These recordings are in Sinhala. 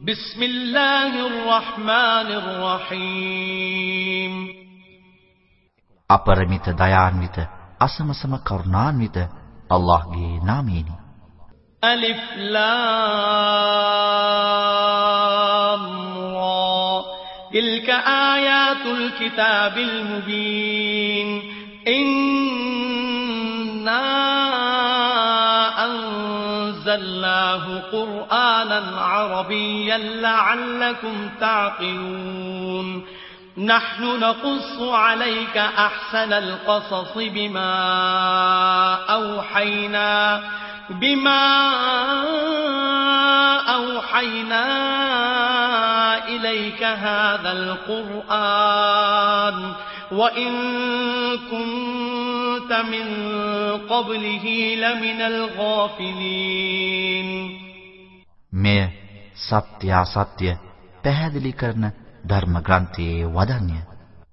بسم الله الرحمن الرحيم අපරිමිත දයාන්විත අසමසම කරුණාන්විත අල්ලාහ්ගේ නාමයෙනි ألف لام را تلك آيات الكتاب المبين أنزلناه قرآنا عربيا لعلكم تعقلون. نحن نقص عليك أحسن القصص بما أوحينا بما أوحينا إليك هذا القرآن. وإن كنت من قبله لمن الغافلين මෙය සත්‍ය අසත්‍ය පැහැදිලි කරන ධර්ම ග්‍රන්ථයේ වදන්ය.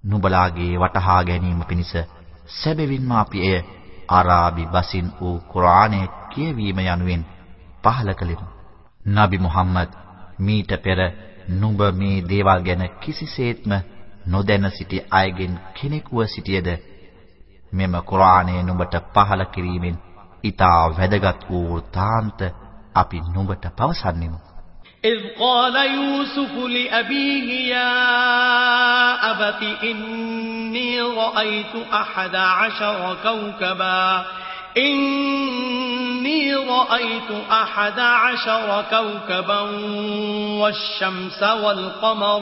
නුඹලාගේ වටහා ගැනීම පිණිස සැබවින්ම අපි එය අරාබි බසින් වූ කුරානයේ කියවීම යනුවෙන් පහල කළෙමු. නබි මුහම්මද් මීට පෙර නුඹ මේ දේවල් ගැන කිසිසේත්ම නොදැන සිටි අයගෙන් කෙනෙකුව සිටියේද මෙම කුරානය නුඹට පහල කිරීමෙන් ඊතා වැදගත් වූ තාන්ත අපි නුඹට පවසන්නෙමු إذ قال يوسف لأبيه يا أبت إني رأيت أحد عشر كوكبا إني رأيت أحد عشر كوكبا والشمس والقمر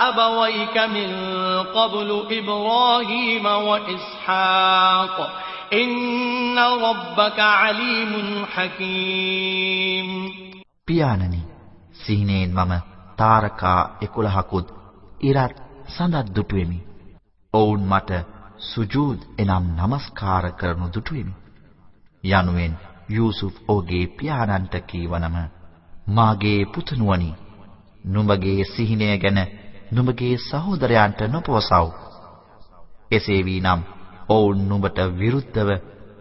أبويك من قبل إبراهيم وإسحاق إن ربك عليم حكيم පියාණනි සිහිනෙන් මම තාරකා 11කුත් ඉරත් සඳත් දුටුවෙමි. ඔවුන් මට සුජූද් එනම් নমස්කාර කරනු දුටුවෙමි. යනුවෙන් යූසුෆ් ඔහුගේ පියාණන්ට කීවනම මාගේ පුතණුවනි නුඹගේ සිහිනය ගැන නුඹගේ සහෝදරයන්ට නොපවසව්. එසේ වීනම් ඔවුන් නුඹට විරුද්ධව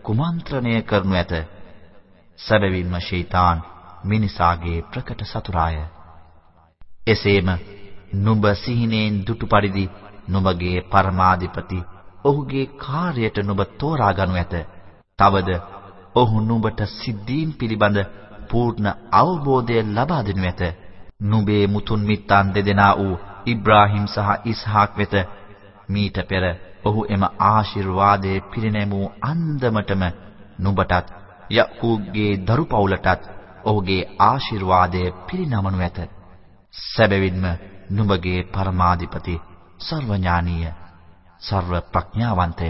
කුමන්ත්‍රණය කරනු ඇත. සැබවින්ම ෂයිතාන් මිනිසාගේ ප්‍රකට සතුරාය. එසේම නුඹ සිහිනෙන් දුටු පරිදි නුඹගේ පරමාධිපති ඔහුගේ කාර්යයට නුඹ තෝරා ගනු ඇත. තවද ඔහු නුඹට සිද්ධීන් පිළිබඳ පූර්ණ අවබෝධය ලබා දෙනු ඇත. නුඹේ මුතුන් මිත්තන් දෙදෙනා වූ ඉබ්‍රාහීම් සහ ඉස්හාක් වෙත මීට පෙර ඔහු එම ආශිර්වාදයේ පිරිනැමූ අන්දමටම නුඹටත් යකූබ්ගේ දරු පවුලටත් ඔහුගේ ආශිර්වාදය පිරිනමනු ඇත. සැබවින්ම නුඹගේ පරමාධිපති සර්වඥානීය සර්ව ප්‍රඥාවන්තය.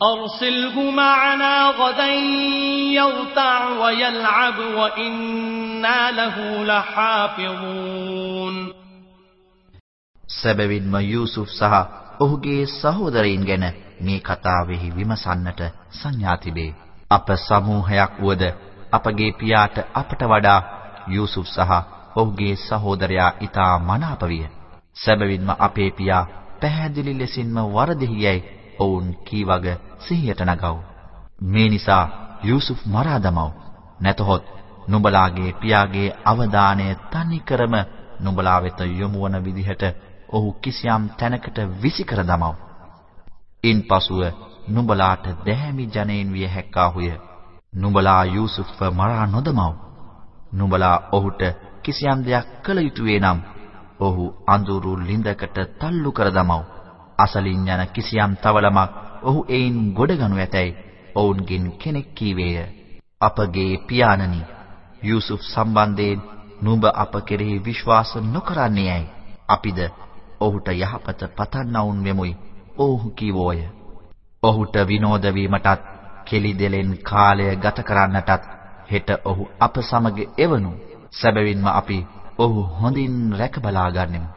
أرسله معنا غدا يرتع ويلعب وإنا له لحافظون සැබවින්ම යූසුෆ් සහ ඔහුගේ සහෝදරයින් ගැන මේ කතාවෙහි විමසන්නට සංඥා තිබේ. අප සමූහයක් වුවද අපගේ පියාට අපට වඩා යූසුෆ් සහ ඔහුගේ සහෝදරයා ඊටා මනාප විය. සැබවින්ම අපේ පියා පැහැදිලි ලෙසින්ම වරදෙහි යයි ඔවුන් කීවග සිහියට නගව. මේ නිසා යූසුෆ් මරා දමව. නැතහොත් නුඹලාගේ පියාගේ අවධානය තනිකරම නුඹලා වෙත යොමු වන විදිහට ඔහු කිසියම් තැනකට විසිකර දමව. ඉන්පසුව නුඹලාට දැහැමි ජනයින් විය හැක්කාහුය. නුඹලා යූසුෆ්ව මරා නොදමව. නුඹලා ඔහුට කිසියම් දෙයක් කළ යුතු නම් ඔහු අඳුරු ලිඳකට තල්ලු කර දමව. අසලින් යන කිසියම් තවලමක් ඔහු එයින් ගොඩගනු ඇතැයි ඔවුන්ගෙන් කෙනෙක් කීවේය. අපගේ පියාණනි යූසුෆ් සම්බන්ධයෙන් නුඹ අප කෙරෙහි විශ්වාස නොකරන්නේ ඇයි? අපිද ඔහුට යහපත පතන්නවුන් වෙමුයි. ඔව්හු කීවෝය. ඔහුට විනෝද වීමටත් කෙලිදෙලෙන් කාලය ගත කරන්නටත් හෙට ඔහු අප සමග එවනු. සැබවින්ම අපි ඔහු හොඳින් රැක බලා ගන්නෙමු.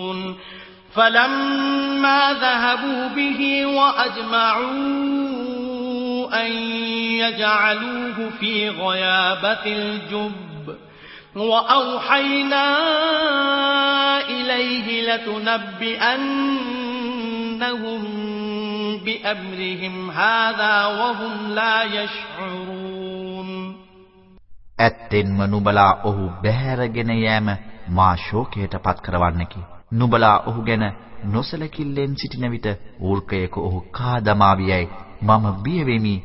فلما ذهبوا به وأجمعوا أن يجعلوه في غيابة الجب وأوحينا إليه لتنبئنهم بأمرهم هذا وهم لا يشعرون ඇත්තෙන්ම නුඹලා ඔහු බැහැරගෙන යෑම මා ශෝකයට පත් කරවන්නකි. නුඹලා ඔහු ගැන නොසලකිල්ලෙන් සිටින විට ඌර්කයක ඔහු කා දමාවියයි මම බිය වෙමි.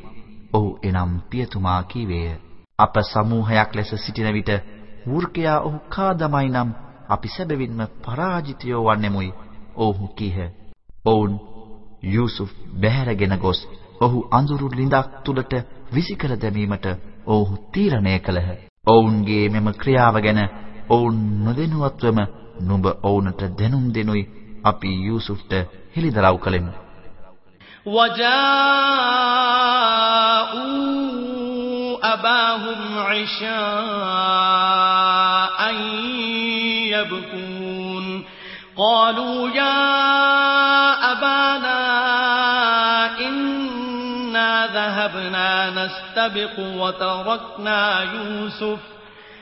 ඔහු එනම් පියතුමා කීවේය. අප සමූහයක් ලෙස සිටින විට ඌර්කයා ඔහු කා දමයි නම් අපි සැබවින්ම පරාජිතයෝ වන්නෙමුයි. ඔව්හු කීහ. ඔවුන් යූසුෆ් බැහැරගෙන ගොස් ඔහු අඳුරු ලිඳක් තුලට විසිකර දැමීමට ඔවුහු තීරණය කළහ. ඔවුන්ගේ මෙම ක්‍රියාව ගැන ඔවුන් නොදැනුවත්වම නුඹ ඔවුන්ට දැනුම් දෙනුයි අපි යූසුෆ්ට හෙළිදරව් කළෙමු. وجاءوا أباهم عشاء يبكون قالوا يا أبانا إنا ذهبنا نستبق وتركنا يوسف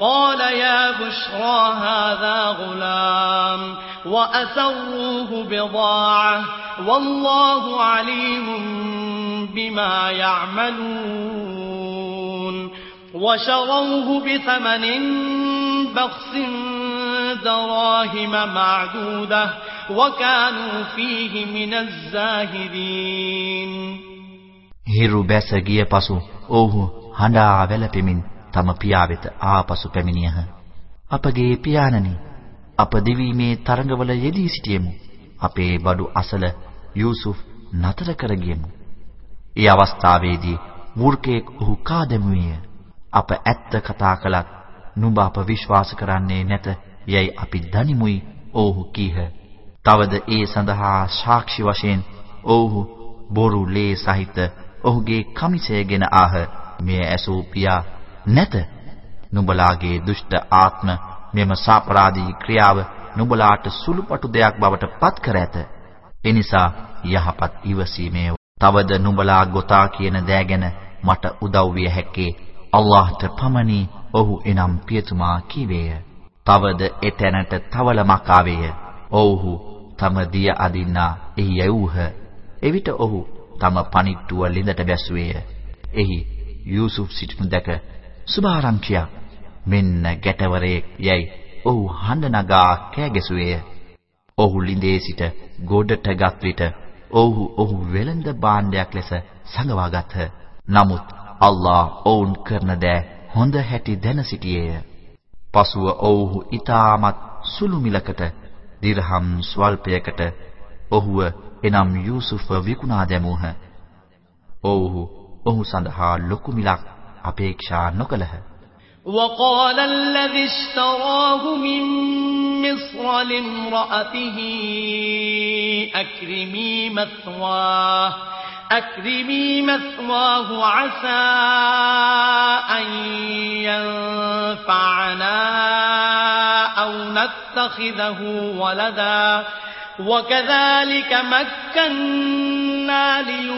قال يا بشرى هذا غلام وأسروه بضاعة والله عليم بما يعملون وشروه بثمن بخس دراهم معدودة وكانوا فيه من الزاهدين හිරු බැස ගිය පසු ඔව්හු හඬා වැළපෙමින් තම පියා වෙත ආපසු පැමිණියහ. අපගේ පියාණනි අප දිවීමේ තරඟවල යෙදී සිටියෙමු. අපේ බඩු අසල යූසුෆ් නතර කර ගියමු. ඒ අවස්ථාවේදී මූර්ඛයෙක් ඔහු කාදෙමුයේය. අප ඇත්ත කතා කළත් නුඹ අප විශ්වාස කරන්නේ නැත යයි අපි දනිමුයි ඔව්හු කීහ. තවද ඒ සඳහා සාක්ෂි වශයෙන් ඔව්හු බොරු ලේ සහිත ඔහුගේ කමිසයගෙන ආහ. මෙය ඇසූ පියා නැත. නුඹලාගේ දුෂ්ට ආත්ම මෙම සාපරාධී ක්‍රියාව නුඹලාට සුළුපටු දෙයක් බවට පත් කර ඇත. එනිසා යහපත් ඉවසීමේ තවද නුඹලා ගොතා කියන දෑ ගැන මට උදව් විය හැක්කේ අල්ලාහ්ට පමණි. ඔහු එනම් පියතුමා කීවේය. තවද එතැනට තවලමක් ආවේය. ඔව්හු තම දිය අදින්නා එහි යවූහ. එවිට ඔහු තම පණිට්ටුව ලිඳට බැස්සුවේය. එහි යූසුෆ් සිටිනු දැක සුභාරංචියක් මෙන්න ගැටවරයෙක් යයි ඔහු හඬ නගා කෑ ගැසුවේය. ඔහු ලිඳේ සිට ගොඩටගත් විට ඔහු ඔහු වෙළඳ භාණ්ඩයක් ලෙස සඟවාගත්හ. නමුත් අල්ලා ඔවුන් කරන දෑ හොඳ හැටි දැන සිටියේය. පසුව ඔවුහු ඊටමත් සුළු මිලකට දිරහම් ස්වල්පයකට ඔහුව එනම් යූසුෆ්ව විකුණා දැමූහ. ඔව්හු ඔහු සඳහා ලොකු මිලක් අපේක්ෂා නොකළහ. وقال الذي اشتراه من مصر لامرأته أكرمي مثواه أكرمي مثواه عسى أن ينفعنا أو نتخذه ولدا وكذلك مكنا ليوسف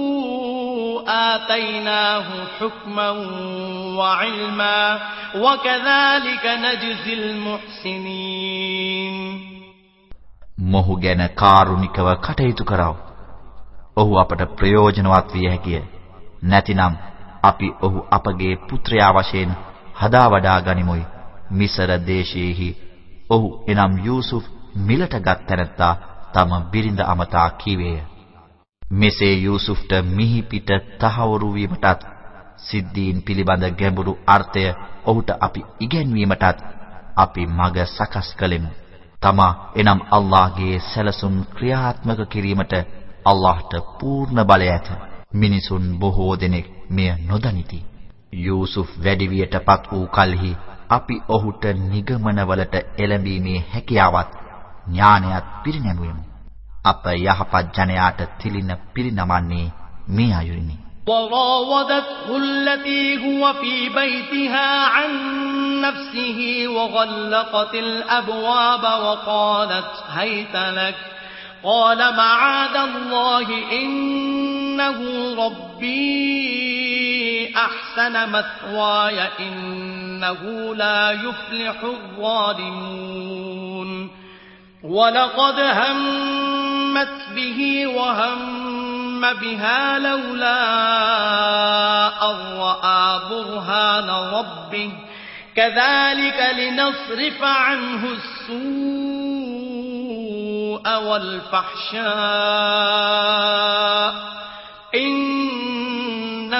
آتيناه حكما وعلما وكذلك نجزي المحسنين මොහු ගැන කාරුණිකව කටයුතු කරව. ඔහු අපට ප්‍රයෝජනවත් විය හැකිය. නැතිනම් අපි ඔහු අපගේ පුත්‍රයා වශයෙන් හදා වඩා ගනිමුයි. මිසර දේශයේහි ඔහු එනම් යූසුෆ් මිලටගත් තැනැත්තා තම බිරිඳ අමතා කීවේය. මෙසේ යූසුෆ්ට මිහි පිට තහවුරු වීමටත් සිද්ධීන් පිළිබඳ ගැඹුරු අර්ථය ඔහුට අපි ඉගැන්වීමටත් අපි මඟ සකස් කළෙමු. තමා එනම් අල්ලාහගේ සැලසුම් ක්‍රියාත්මක කිරීමට අල්ලාහට පූර්ණ බලය ඇත. මිනිසුන් බොහෝ දෙනෙක් මෙය නොදනිති. යූසුෆ් වැඩිවියටපත් වූ කලෙහි අපි ඔහුට නිගමනවලට එළඹීමේ හැකියාවත් ඥානයත් පිරිනැමුවෙමු. අප යහපත් ජනයාට තිලින පිරිනමන්නේ මේ අයුරිනි. وراودته التي هو في بيتها عن نفسه وغلقت الأبواب وقالت هيت لك قال معاذ الله إنه ربي أحسن مثواي إنه لا يفلح الظالمون ولقد هم همت به وهم بها لولا أن رأى برهان ربه. كذلك لنصرف عنه السوء والفحشاء.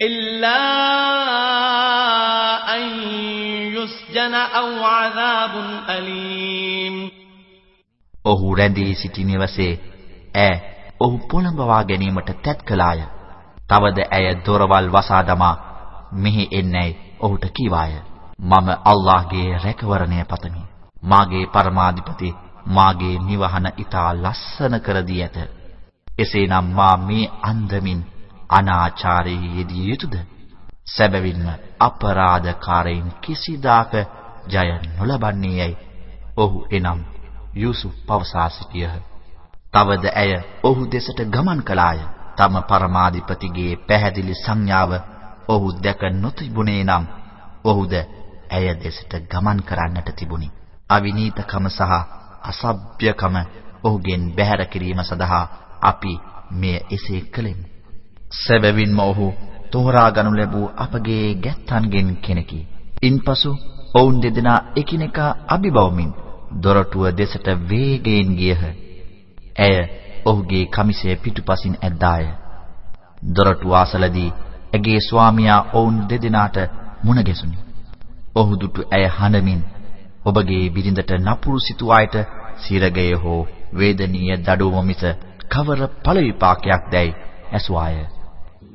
إلا أن يسجن أو عذاب أليم ඔහු රැඳී සිටි නිවසේ ඈ ඔහු පොළඹවා ගැනීමට තැත් කළාය. තවද ඇය දොරවල් වසා දමා මෙහි එන්නේයි ඔහුට කීවාය. මම අල්ලාහ්ගේ රැකවරණය පතමි. මාගේ පරමාධිපති මාගේ නිවහන ඊටා ලස්සන කර දී ඇත. එසේනම් මා මේ අන්දමින් අනාචාරයේ යෙදිය යුතුයද? සැබවින්ම අපරාධකාරයින් කිසිදාක ජය නොලබන්නේ යයි ඔහු එනම් යූසුෆ් පවසා සිටියහ. තවද ඇය ඔහු දෙසට ගමන් කළාය. තම පරමාධිපතිගේ පැහැදිලි සංඥාව ඔහු දැක නොතිබුණේ නම් ඔහුද ඇය දෙසට ගමන් කරන්නට තිබුණි. අවිනීතකම සහ අසභ්‍යකම ඔහුගෙන් බැහැර කිරීම සඳහා අපි මෙය එසේ කළෙමු. සැබවින්ම ඔහු තෝරා ගනු ලැබූ අපගේ ගැත්තන්ගෙන් කෙනෙකි. ඉන්පසු ඔවුන් දෙදෙනා එකිනෙකා අභිබවමින් දොරටුව දෙසට වේගයෙන් ගියහ. ඇය ඔහුගේ කමිසය පිටුපසින් ඇද්දාය. දොරටුව අසලදී ඇගේ ස්වාමියා ඔවුන් දෙදෙනාට මුණ ගැසුනි. ඔහු දුටු ඇය හඬමින් ඔබගේ බිරිඳට නපුරු සිතූ අයට සිරගය හෝ වේදනීය දඩුවම මිස කවර ඵල විපාකයක් දැයි ඇසුවාය.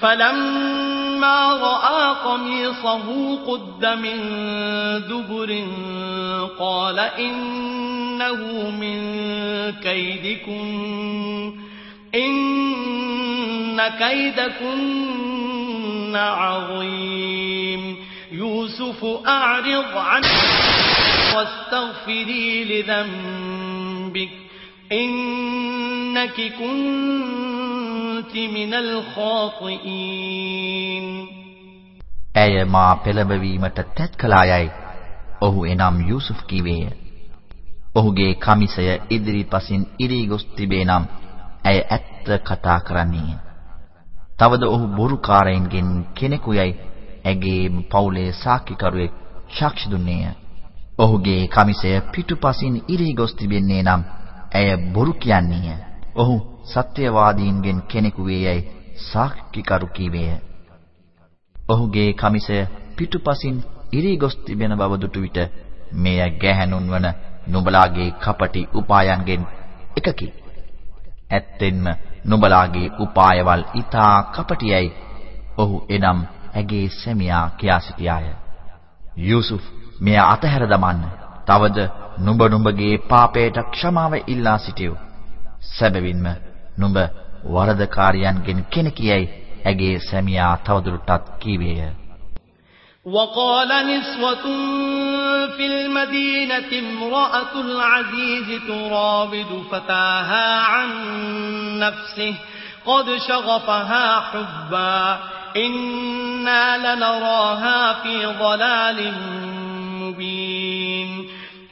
فلما رأى قميصه قد من دبر قال إنه من كيدكن إن كيدكن عظيم. يوسف أعرض عنه واستغفري لذنبك إنك كنت من الخاطئين ඇය මා පෙළඹවීමට තැත් කළායයි ඔහු එනම් යූසුෆ් කීවේය. ඔහුගේ කමිසය ඉදිරිපසින් ඉරී ගොස් තිබේ නම් ඇය ඇත්ත කතා කරන්නේය. තවද ඔහු බොරුකාරයින්ගෙන් කෙනෙකුයයි ඇගේ පවුලේ සාක්කිකරුවෙක් සාක්ෂි දුන්නේය. ඔහුගේ කමිසය පිටුපසින් ඉරී ගොස් තිබෙන්නේ නම් ඇය බොරු කියන්නේය. ඔහු සත්‍යවාදීන්ගෙන් කෙනෙකු වේයයි සාක්කිකරු කීවේය. ඔහුගේ කමිසය පිටුපසින් ඉරී ගොස් තිබෙන බව දුටු විට මෙය ගැහැණුන් වන නුඹලාගේ කපටි උපායන්ගෙන් එකකි. ඇත්තෙන්ම නුඹලාගේ උපායවල් ඊතා කපටියයි. ඔහු එනම් ඇගේ සැමියා කියා සිටියාය. යූසුෆ් මෙය අතහැර දමන්න. තවද නුඹ නුඹගේ පාපයට ක්ෂමාව ඉල්ලා සිටියු. සැබවින්ම නුඹ වරදකාරයන්ගෙන් කෙනෙකියයි ඇගේ සැමියා තවදුරටත් කීවේය. وقال نسوة في المدينة امرأة العزيز تراود فتاها عن نفسه قد شغفها حبا إنا لنراها في ضلال مبين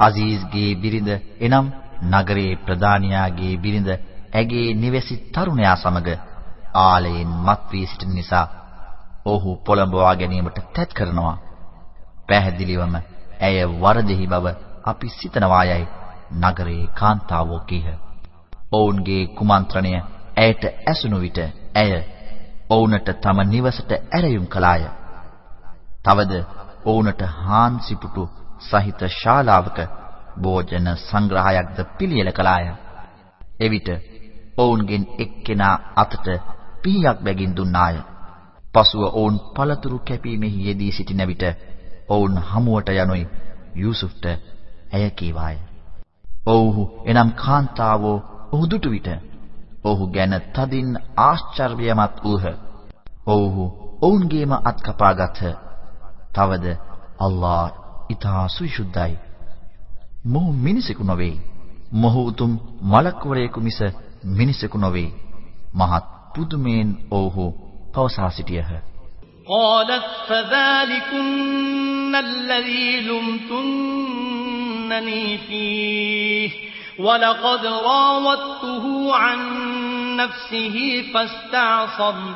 අසීස්ගේ බිරිඳ එනම් නගරයේ ප්‍රධානියාගේ බිරිඳ ඇගේ නිවැසි තරුණයා සමග ආලයෙන් මත් වී සිටින නිසා ඔහු පොළඹවා ගැනීමට තැත් කරනවා. පැහැදිලිවම ඇය වරදෙහි බව අපි සිතනවායයි නගරයේ කාන්තාවෝ කීහ. ඔවුන්ගේ කුමන්ත්‍රණය ඇයට ඇසුණු විට ඇය ඔවුන්ට තම නිවසට ඇරයුම් කළාය. තවද ඔවුන්ට හාන්සිපුටු සහිත ශාලාවක භෝජන සංග්‍රහයක්ද පිළියෙල කළාය. එවිට ඔවුන්ගෙන් එක්කෙනා අතට පිහියක් බැගින් දුන්නාය. පසුව ඔවුන් පළතුරු කැපීමෙහි යෙදී සිටින විට ඔවුන් හමුවට යනුයි යූසුෆ්ට ඇය කීවාය. ඔව්හු එනම් කාන්තාවෝ ඔහු දුටු විට ඔහු ගැන තදින් ආශ්චර්යමත් වූහ. ඔව්හු ඔවුන්ගේම අත් කපාගත්හ. තවද අල්ලා ඊතා සුවිසුද්ධයි. මොහු මිනිසෙකු නොවේ. මොහු උතුම් මලක්වරයෙකු මිස මිනිසෙකු නොවේ. මහත් පුදුමයෙන් ඔව්හු පවසා සිටියහ. قالت فذلكن الذي لمتنني فيه ولقد راودته عن نفسه فاستعصم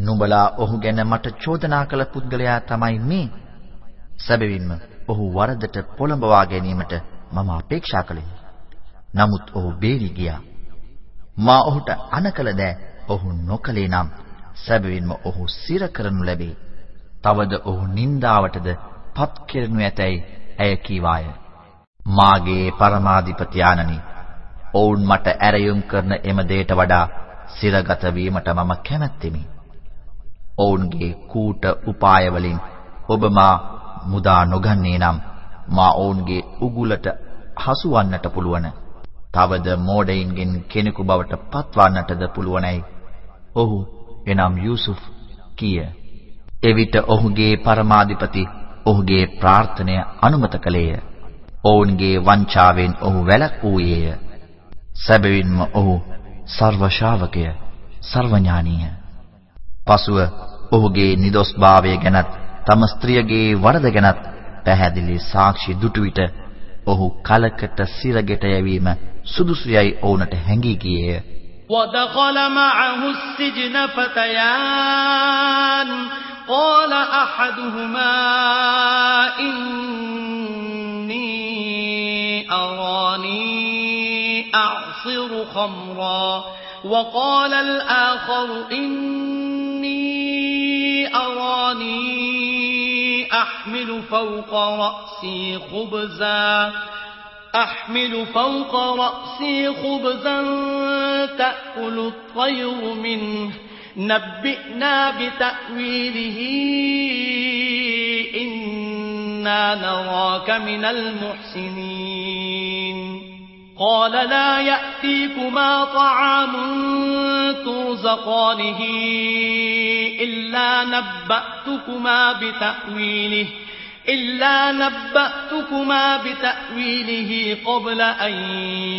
නුඹලා ඔහු ගැන මට චෝදනා කළ පුද්ගලයා තමයි මේ. සැබවින්ම ඔහු වරදට පොළඹවා ගැනීමට මම අපේක්ෂා කළෙමි. නමුත් ඔහු බේරි ගියා. මා ඔහුට අනකල දෑ ඔහු නොකලේ නම් සැබවින්ම ඔහු සිර කරනු ලැබේ. තවද ඔහු නින්දාවටද පත් කෙරනු ඇතැයි ඇය කීවාය. මාගේ පරමාධිපති ආනනි ඔවුන් මට ඇරයුම් කරන එම දෙයට වඩා සිරගත වීමට මම කැමැත්තෙමි. ඔවුන්ගේ කූට උපාය වලින් ඔබ මා මුදා නොගන්නේ නම් මා ඔවුන්ගේ උගුලට හසුවන්නට පුළුවන්. තවද මෝඩයින්ගෙන් කෙනෙකු බවට පත්වන්නටද පුළුවනයි. ඔහු එනම් යූසුෆ් කීය. එවිට ඔහුගේ පරමාධිපති ඔහුගේ ප්‍රාර්ථනය අනුමත කළේය. ඔවුන්ගේ වංචාවෙන් ඔහු වැළැක්වූයේය. සැබවින්ම ඔහු සර්ව ශ්‍රාවකය, සර්වඥානීය. පසුව ඔහුගේ නිදොස්භාවය ගැනත් තම ස්ත්‍රියගේ වරද ගැනත් පැහැදිලි සාක්ෂි දුටු විට ඔහු කලකට සිරගෙට යැවීම සුදුසුයයි ඔවුන්ට හැඟී ගියේය. ودخل معه السجن فتيان قال أحدهما إني أراني أعصر خمرا وقال الآخر إني أراني أحمل فوق رأسي خبزا أحمل فوق رأسي خبزا تأكل الطير منه. نبئنا بتأويله إنا نراك من المحسنين. قال لا يأتيكما طعام ترزقانه إلا نبأتكما بتأويله إلا نبأتكما بتأويله قبل أن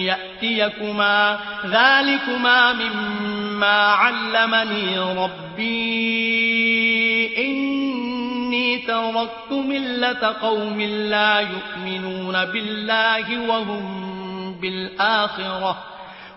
يأتيكما. ذلكما مما علمني ربي. إني تركت ملة قوم لا يؤمنون بالله وهم بالآخرة.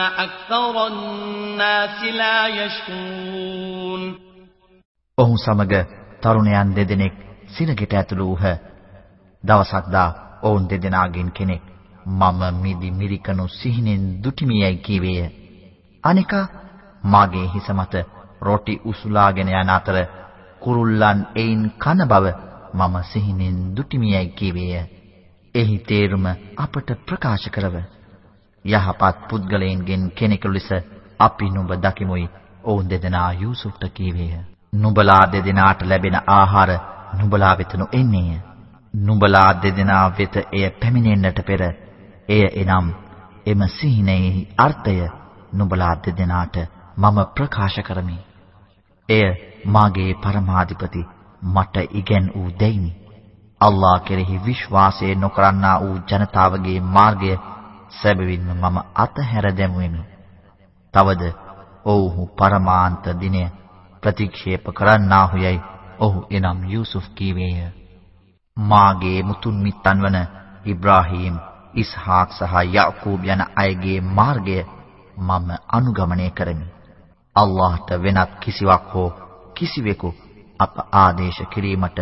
أكثر الناس لا يشكرون ඔහු සමග තරුණයන් දෙදෙනෙක් සිරගෙට ඇතුළු වූහ. දවසක් දා ඔවුන් දෙදෙනාගෙන් කෙනෙක් මම මිදි මිරිකණු සිහිනෙන් දුටිමියයි කීවේය. අනික මාගේ හිස මත රොටි උසුලාගෙන යන අතර කුරුල්ලන් එයින් කන බව මම සිහිනෙන් දුටිමියයි කීවේය. එහි තේරුම අපට ප්‍රකාශ කරව. යහපත් පුද්ගලයන්ගෙන් කෙනෙකු ලෙස අපි නුඹ දකිමුයි. ඔවුන් දෙදෙනා යූසුෆ්ට කීවේය. නුඹලා දෙදෙනාට ලැබෙන ආහාර නුඹලා වෙත නොඑන්නේය. නුඹලා දෙදෙනා වෙත එය පැමිණෙන්නට පෙර එය එනම් එම සිහිනෙහි අර්ථය නුඹලා දෙදෙනාට මම ප්‍රකාශ කරමි. එය මාගේ පරමාධිපති මට ඉගැන් වූ දෙයිනි. අල්ලාහ කෙරෙහි විශ්වාසය නොකරන්නා වූ ජනතාවගේ මාර්ගය සැබවින්ම මම අතහැර දැමුවෙමි. තවද ඔව්හු පරමාන්ත දිනය ප්‍රතික්ෂේප කරන්නාහුයයි ඔහු එනම් යූසුෆ් කීවේය. මාගේ මුතුන් මිත්තන් වන ඉබ්‍රාහීම්, ඉස්හාක් සහ යාකූබ් යන අයගේ මාර්ගය මම අනුගමනය කරමි. අල්ලාහට වෙනත් කිසිවක් හෝ කිසිවෙකු අප ආදේශ කිරීමට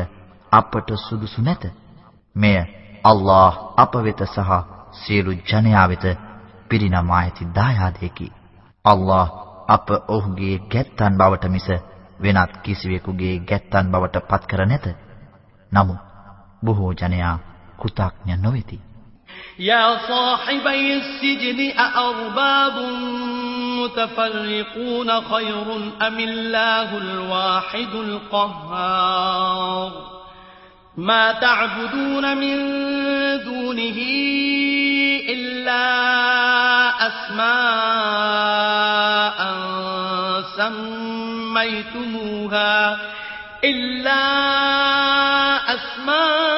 අපට සුදුසු නැත. මෙය අල්ලාහ් අප වෙත සහ සියලු ජනයා වෙත පිරිනමා ඇති දායාදයකි. අල්ලාහ් අප ඔහුගේ ගැත්තන් බවට මිස වෙනත් කිසිවෙකුගේ ගැත්තන් බවට පත් කර නැත. නමුත් බොහෝ ජනයා කෘතඥ නොවේති. يا صاحبي السجن أأرباب متفرقون خير أم الله الواحد القهار ما تعبدون من دونه إلا أسماء سميتموها إلا أسماء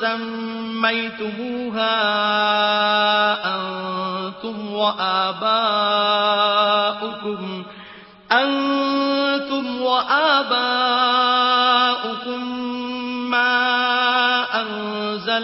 سميتموها أنتم وآباؤكم أنتم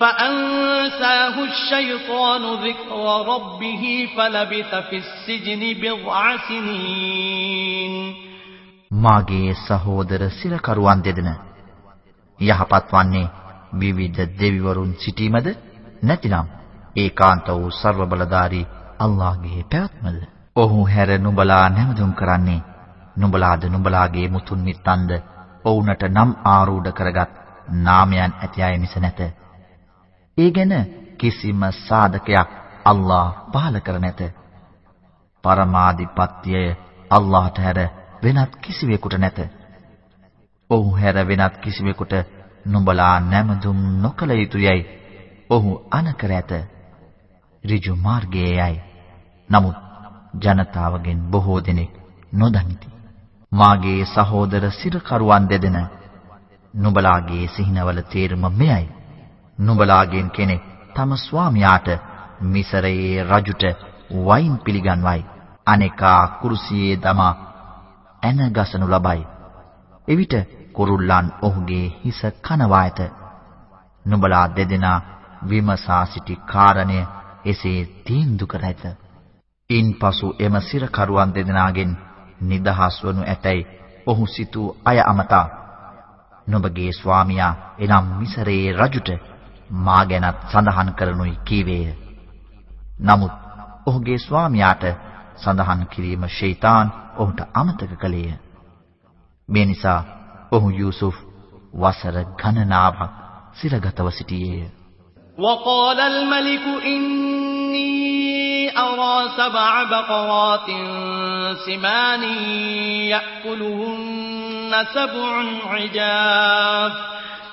فأنساه الشيطان ذكر ربه فلبث في السجن بضع سنين. මාගේ සහෝදර සිරකරුවන් දෙදෙන යහපත් වන්නේ විවිධ දෙවිවරුන් සිටීමද නැතිනම් ඒකාන්ත වූ ਸਰව බලධාරී අල්ලාහගේ පැවැත්මද? ඔහු හැර නුඹලා නැමදුම් කරන්නේ නුඹලාද නුඹලාගේ මුතුන් මිත්තන්ද? ඔවුන්ට නම් ආරූඪ කරගත් නාමයන් ඇති අය මිස නැත. ඒ ගැන කිසිම සාධකයක් අල්ලාහ් පහල කර නැත. පරමාධිපත්‍යය අල්ලාහට හැර වෙනත් කිසිවෙකුට නැත. ඔහු හැර වෙනත් කිසිවෙකුට නුඹලා නැමදුම් නොකළ යුතුයයි ඔහු අනකර ඇත. ඍජු මාර්ගයේයි. නමුත් ජනතාවගෙන් බොහෝ දෙනෙක් නොදනිති. මාගේ සහෝදර සිරකරුවන් දෙදෙන නුඹලාගේ සිහිනවල තේරුම මෙයයි. නුඹලාගෙන් කෙනෙක් තම ස්වාමියාට මිසරයේ රජුට වයින් පිළිගන්වයි. අනේකා කුරුසියේ දමා ඇන ගසනු ලබයි. එවිට කුරුල්ලන් ඔහුගේ හිස කනවා ඇත. නුඹලා දෙදෙනා විමසා සිටි කාරණය එසේ තීන්දුව කර ඇත. ඉන්පසු එම සිරකරුවන් දෙදෙනාගෙන් නිදහස් වනු ඇතැයි ඔහු සිතූ අය අමතා නුඹගේ ස්වාමියා එනම් මිසරේ රජුට මා ගැනත් සඳහන් කරනුයි කීවේය. නමුත් ඔහුගේ ස්වාමියාට සඳහන් කිරීම ෂයිතන් ඔහුට අමතක කළේය. මේ නිසා ඔහු යූසුෆ් වසර ගණනාවක් සිරගතව සිටියේය. وقال الملك إني أرى سبع بقرات سمان يأكلهن سبع عجاف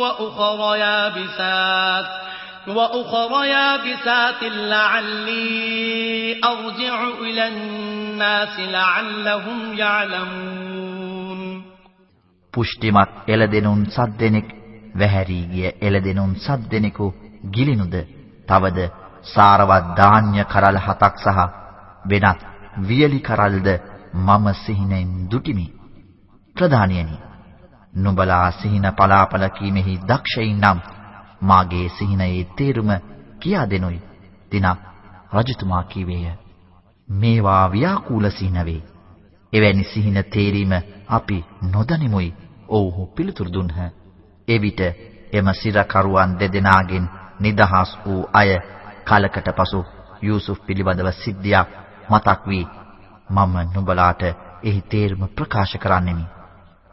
وأخر يابسات وأخر يابسات لعلي أرجع إلى الناس لعلهم يعلمون පුෂ්ටිමත් එළදෙනුන් සද්දෙනෙක් වැහැරී ගිය එළදෙනුන් සද්දෙනෙකු ගිලිනුද තවද සාරවත් ධාන්‍ය කරල් හතක් සහ වෙනත් වියලි කරල්ද මම සිහිනෙන් දුටිමි ප්‍රධානියනි නුඹලා සිහින පලාපල කීමෙහි දක්ෂයින් නම් මාගේ සිහිනයේ තේරුම කියා දෙනොයි. දිනක් රජතුමා කීවේය. මේවා ව්‍යාකූල සිහින වේ. එවැනි සිහින තේරීම අපි නොදනිමුයි. ඔව්හු පිළිතුරු දුන්හ. එවිට එම සිරකරුවන් දෙදෙනාගෙන් නිදහස් වූ අය කලකට පසු යූසුෆ් පිළිබඳව සිද්ධියක් මතක් වී මම නුඹලාට එහි තේරුම ප්‍රකාශ කරන්නෙමි.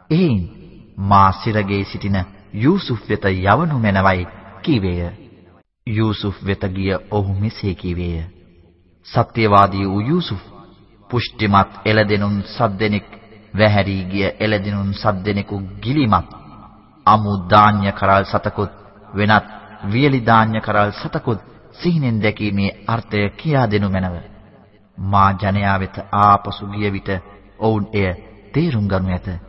එයින් මා සිරගේ සිටින යූසුෆ් වෙත යවනු මැනවයි කීවේය. යූසුෆ් වෙත ගිය ඔහු මෙසේ කීවේය. සත්‍යවාදී වූ යූසුෆ් පුෂ්ටිමත් එළදෙනුන් සද්දෙනෙක් වැහැරී ගිය එළදෙනුන් සද්දෙනෙකු ගිලිමත් අමු ධාන්‍ය කරල් සතකුත් වෙනත් වියලි ධාන්‍ය කරල් සතකුත් සිහිනෙන් දැකීමේ අර්ථය කියා දෙනු මැනව. මා ජනයා වෙත ආපසු ගිය විට ඔවුන් එය තේරුම් ගනු ඇත.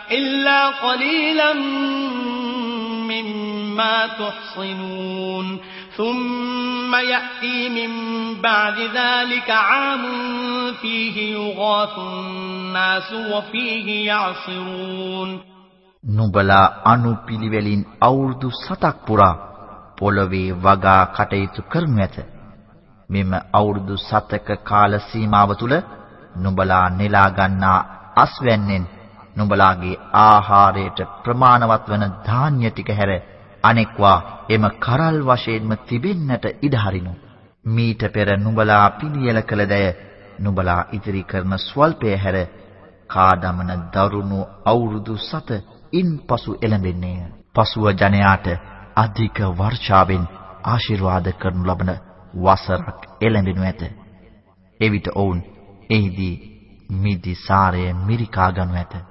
إلا قليلا مما تحصنون ثم يأتي من بعد ذلك عام فيه يغاث الناس وفيه يعصرون නුඹලා අනුපිළිවෙලින් අවුරුදු 7ක් පුරා පොළවේ වගා කටයුතු කරනු ඇත. මෙම අවුරුදු 7ක කාල සීමාව තුල නුඹලා නෙලා ගන්නා අස්වැන්නෙන් නුඹලාගේ ආහාරයට ප්‍රමාණවත් වන ධාන්‍ය ටික හැර අනෙක්වා එම කරල් වශයෙන්ම තිබෙන්නට ඉඩ හරිනු. මීට පෙර නුඹලා පිළියෙල කළ දය නුඹලා ඉදිරි කරන ස්වල්පය හැර කාදමන දරුණු අවුරුදු 7 ඉන්පසු එළඹෙන්නේය. පසුව ජනයාට අධික වර්ෂාවෙන් ආශිර්වාද කරනු ලබන වසරක් එළඹෙනු ඇත. එවිට ඔවුන් එහිදී මිදි සාරය මිරිකා ගනු ඇත.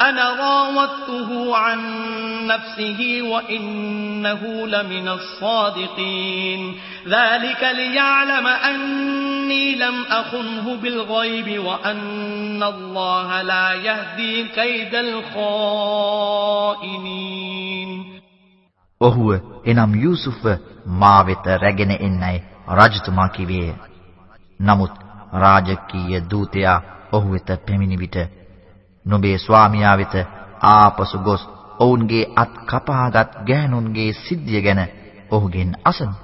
أنا راودته عن نفسه وإنه لمن الصادقين ذلك ليعلم أني لم أخنه بالغيب وأن الله لا يهدي كيد الخائنين ඔහුව එනම් යූසුෆ්ව මා වෙත රැගෙන එන්නයි රජතුමා කිවේය. නමුත් රාජකීය දූතයා ඔහු වෙත පැමිණි විට නුඹේ ස්වාමියා වෙත ආපසු ගොස් ඔවුන්ගේ අත් කපාගත් ගෑනුන්ගේ සිද්ධිය ගැන ඔහුගෙන් අසමු.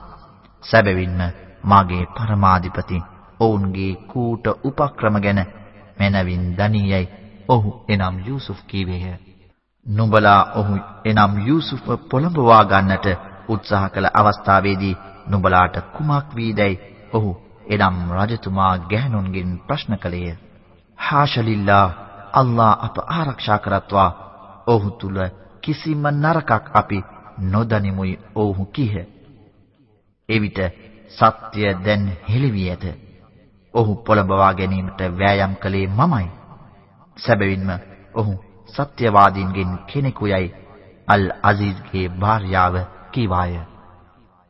සැබවින්ම මාගේ පරමාධිපති ඔවුන්ගේ කූට උපක්‍රම ගැන මැනවින් දනියයි ඔහු එනම් යූසුෆ් කීවේය. නුඹලා ඔහු එනම් යූසුෆ්ව පොළඹවා ගන්නට උත්සාහ කළ අවස්ථාවේදී නුඹලාට කුමක් වීදැයි ඔහු එනම් රජතුමා ගැහණුන්ගෙන් ප්‍රශ්න කළේය. හාෂලිල්ලා අල්ලා අප ආරක්ෂා කරත්වා ඔහු තුල කිසිම නරකක් අපි නොදනිමුයි ඔවුහු කීහ. එවිට සත්‍ය දැන් හෙළි ඇත. ඔහු පොළඹවා ගැනීමට වෑයම් කළේ මමයි. සැබවින්ම ඔහු සත්‍යවාදීන්ගෙන් කෙනෙකුයයි අල් අසීස්ගේ භාර්යාව කීවාය.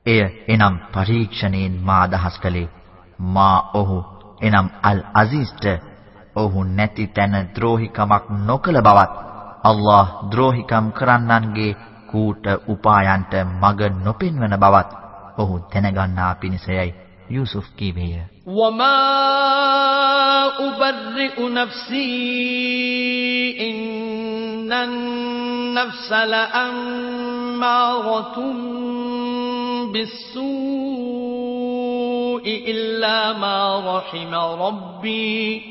එය එනම් පරීක්ෂණයෙන් මා අදහස් කළේ මා ඔහු එනම් අල් අසීස්ට ඔහු නැති තැන ද්‍රෝහිකමක් නොකළ බවත් අල්ලාහ් ද්‍රෝහිකම් කරන්නන්ගේ කූට උපායන්ට මග නොපෙන්වන බවත් ඔහු දැනගන්නා පිණිසයි යූසුෆ් කීවේය. වමා උබර්රිඋ නෆ්සී ඉන්නන් නෆ්ස ලඅම්මාරතුම් බිස්සූ ඉල්ලා මා රහිම රබ්බී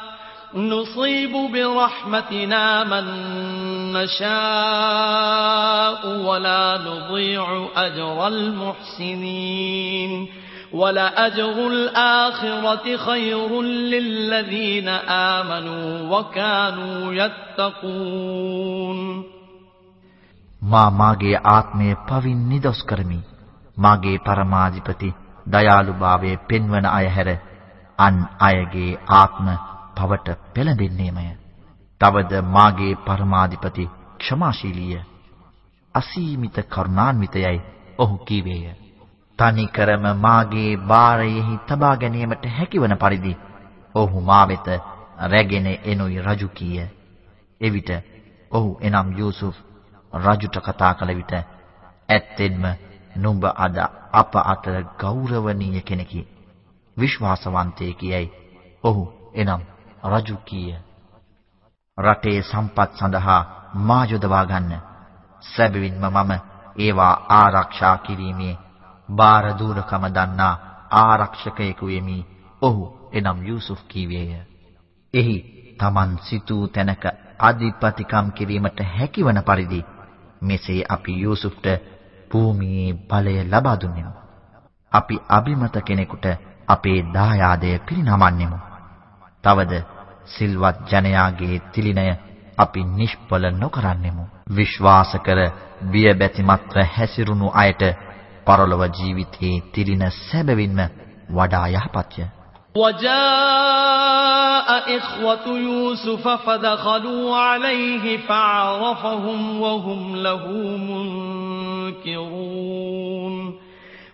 نصيب برحمتنا من نشاء ولا نضيع أجر المحسنين ولأجر الآخرة خير للذين آمنوا وكانوا يتقون මා මාගේ ආත්මය පවින් නිදොස් කරමි. මාගේ පරමාධිපති දයාලුභාවයේ පෙන්වන අය හැර අන් අයගේ ආත්ම පවට පෙළඹෙන්නේමය. තවද මාගේ පරමාධිපති ක්ෂමාශීලීය. අසීමිත කරුණාන්විතයයි ඔහු කීවේය. තනිකරම මාගේ බාරයෙහි තබා ගැනීමට හැකිවන පරිදි ඔහු මා වෙත රැගෙන එනුයි රජු කීය. එවිට ඔහු එනම් යූසුෆ් රජුට කතා කළ විට ඇත්තෙන්ම නුඹ අද අප අතර ගෞරවනීය කෙනෙකි. විශ්වාසවන්තයෙකි ඔහු එනම් රජු කීය. රටේ සම්පත් සඳහා මා යොදවා ගන්න. සැබවින්ම මම ඒවා ආරක්ෂා කිරීමේ බාර දූරකම දන්නා ආරක්ෂකයෙකු වෙමි. ඔහු එනම් යූසුෆ් කීවේය. එහි Taman සිතූ තැනක අධිපතිකම් කිරීමට හැකිවන පරිදි මෙසේ අපි යූසුෆ්ට භූමියේ බලය ලබා දුන්නෙමු. අපි අබිමත කෙනෙකුට අපේ දායාදය පිරිනමන්නෙමු. තවද සිල්වත් ජනයාගේ තිලිනය අපි නිෂ්පල නොකරන්නෙමු. විශ්වාස කර බිය බැතිමත්ව හැසිරුණු අයට පරලොව ජීවිතයේ තිලින සැබවින්ම වඩා යහපත්ය. وجاء إخوة يوسف فدخلوا عليه فعرفهم وهم له منكرون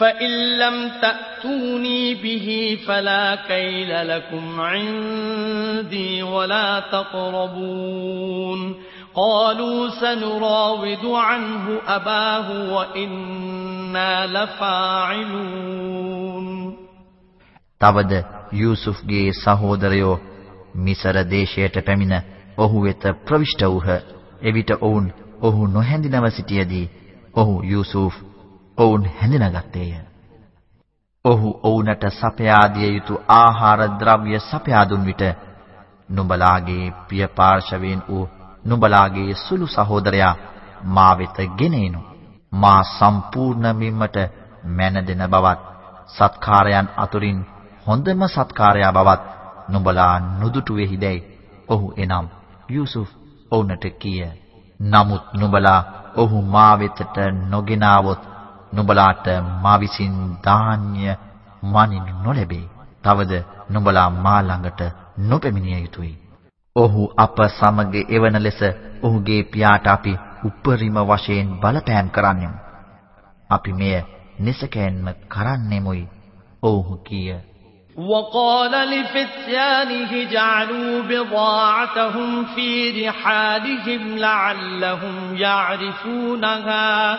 فإن لم تأتوني به فلا كيل لكم عندي ولا تقربون قالوا سنراود عنه أباه وإنا لفاعلون තවද යූසුෆ්ගේ සහෝදරයෝ මිසර දේශයට පැමිණ ඔහු වෙත ප්‍රවිෂ්ඨ වූහ. එවිට ඔවුන් ඔහු නොහැඳිනව සිටියේදී ඔහු යූසුෆ් ඔවුන් හැඳිනගත්තේය. ඔහු ඔවුන්ට සපයා දිය යුතු ආහාර ද්‍රව්‍ය සපයා දුන් විට නුඹලාගේ පිය පාර්ශවයෙන් වූ නුඹලාගේ සුළු සහෝදරයා මා වෙත ගෙනෙනු. මා සම්පූර්ණ මිම්මට මැන දෙන බවත් සත්කාරයන් අතුරින් හොඳම සත්කාරයා බවත් නුඹලා නුදුටු වෙහිදැයි ඔහු එනම් යූසුෆ් ඔවුන්ට කීය. නමුත් නුඹලා ඔහු මා වෙතට නොගෙන આવොත් නුඹලාට මා විසින් ධාන්‍ය මනිනු නොලැබේ. තවද නුඹලා මා ළඟට නොපැමිණිය යුතුය. ඔහු අප සමග එවන ලෙස ඔහුගේ පියාට අපි උපරිම වශයෙන් බලපෑම් කරන්නෙමු. අපි මෙය නිසකයෙන්ම කරන්නෙමුයි. ඔව්හු කීය. وقال لفتيانه جعلوا بضاعتهم في رحالهم لعلهم يعرفونها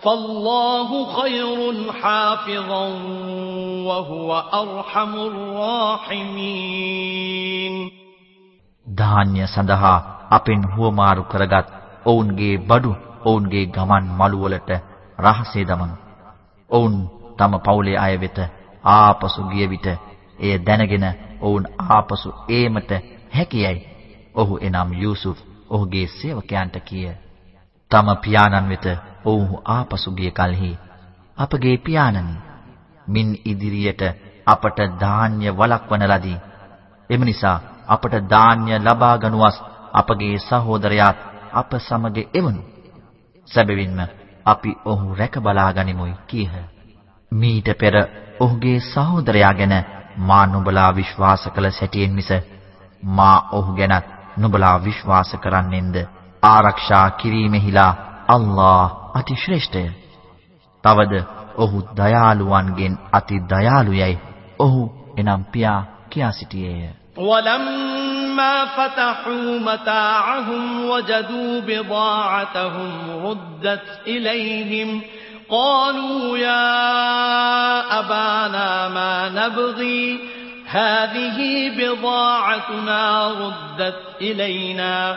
فالله خير حافظا وهو أرحم الراحمين ධාන්‍ය සඳහා අපෙන් හුවමාරු කරගත් ඔවුන්ගේ බඩු ඔවුන්ගේ ගමන් මළු වලට රහසේ දමනු. ඔවුන් තම පවුලේ අය වෙත ආපසු ගිය විට එය දැනගෙන ඔවුන් ආපසු ඒමට හැකියයි. ඔහු එනම් යූසුෆ් ඔහුගේ සේවකයන්ට කීය. තම පියාණන් වෙත ඔවුහු ආපසු ගිය කලෙහි අපගේ පියාණනි මින් ඉදිරියට අපට ධාන්‍ය වළක්වන ලදී. එම නිසා අපට ධාන්‍ය ලබා ගනුවස් අපගේ සහෝදරයාත් අප සමග එවනු. සැබවින්ම අපි ඔහු රැක බලා ගනිමුයි කීහ. මීට පෙර ඔහුගේ සහෝදරයා ගැන මා නුඹලා විශ්වාස කළ සැටියෙන් මිස මා ඔහු ගැනත් නුඹලා විශ්වාස කරන්නෙන්ද ආරක්ෂා කිරීමෙහිලා අල්ලාහ් අතිශ්‍රේෂ්ඨය. තවද ඔහු දයාලුවන්ගෙන් අති දයාලුයයි. ඔහු එනම් පියා කියා සිටියේය. ولما فتحوا متاعهم وجدوا بضاعتهم ردت إليهم قالوا يا أبانا ما نبغي هذه بضاعتنا ردت إلينا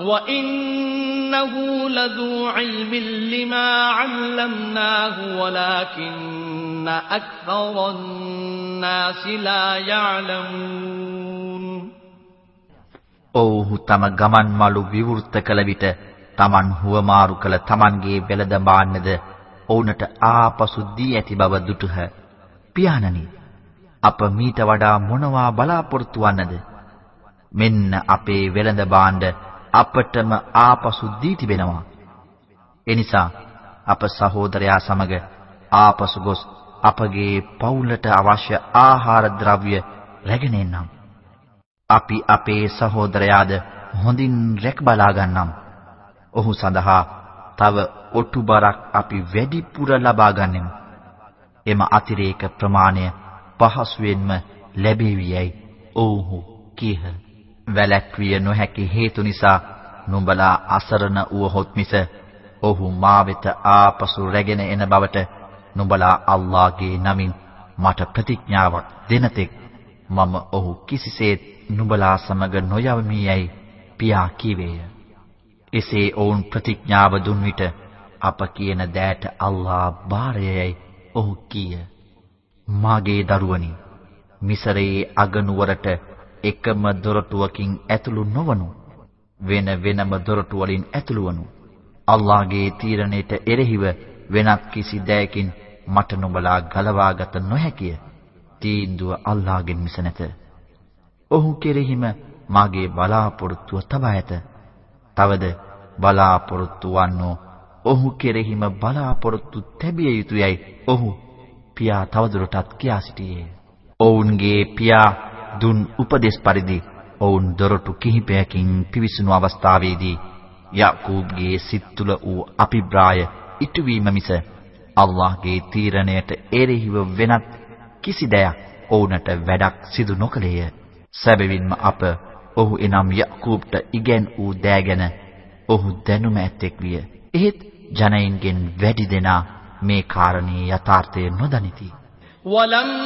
وإنه لذو علم لما علمناه ولكن أكثر الناس لا يعلمون ඔව්හු තම ගමන් මළු විවෘත කළ විට Taman හුවමාරු කළ Tamanගේ වෙළඳ භාණ්ඩද ඔවුන්ට ආපසු දී ඇති බව දුටුහ. පියාණනි අප මීට වඩා මොනවා බලාපොරොත්තු වන්නද? මෙන්න අපේ වෙළඳ භාණ්ඩ අපටම ආපසු දී තිබෙනවා. එනිසා අප සහෝදරයා සමග ආපසු ගොස් අපගේ පවුලට අවශ්‍ය ආහාර ද්‍රව්‍ය රැගෙන එන්නම්. අපි අපේ සහෝදරයාද හොඳින් රැක බලා ගන්නම්. ඔහු සඳහා තව ඔටුබරක් අපි වැඩිපුර ලබා ගන්නෙමු. එම අතිරේක ප්‍රමාණය පහසුවෙන්ම ලැබෙවියයි ඔව්හු කීහ. වැලැක්විය නොහැකි හේතු නිසා නුඹලා අසරණ වූහොත් මිස ඔහු මා වෙත ආපසු රැගෙන එන බවට නුඹලා අල්ලාහගේ නමින් මට ප්‍රතිඥාවක් දෙනතෙක් මම ඔහු කිසිසේත් නුඹලා සමග නොයවමි යයි පියා කීවේය. එසේ ඔවුන් ප්‍රතිඥාව දුන් විට අප කියන දෑට අල්ලා බාරයයි ඔහු කීය. මාගේ දරුවනි මිසරයේ අගනුවරට එකම දොරටුවකින් ඇතුළු නොවනු වෙන වෙනම දොරටු වලින් ඇතුළු වනු. අල්ලාහගේ තීරණයට එරෙහිව වෙනත් කිසි දෑකින් මට නුඹලා ගලවාගත නොහැකිය. තීන්දුව අල්ලාහගෙන් මිස නැත. ඔහු කෙරෙහිම මාගේ බලාපොරොත්තුව තබා ඇත. තවද බලාපොරොත්තු වන්නෝ ඔහු කෙරෙහිම බලාපොරොත්තු තැබිය යුතුයයි. ඔහු පියා තවදුරටත් කියා සිටියේ. ඔවුන්ගේ පියා දුන් උපදේශ පරිදි ඔවුන් දොරටු කිහිපයකින් පිවිසුණු අවස්ථාවේදී යාකූබ්ගේ සිත් තුළ වූ අභිප්‍රාය ඉටුවීම මිස අල්ලාහ්ගේ තීරණයට එරෙහිව වෙනත් කිසි දෙයක් ඔවුන්ට වැඩක් සිදු නොකළේය. සැබවින්ම අප ඔහු එනම් යාකූබ්ට ඉගැන් වූ දෑ ගැන ඔහු දැනුම ඇත්තෙක් විය. එහෙත් ජනයින්ගෙන් වැඩි දෙනා මේ කාරණේ යථාර්ථය නොදනිති. ولما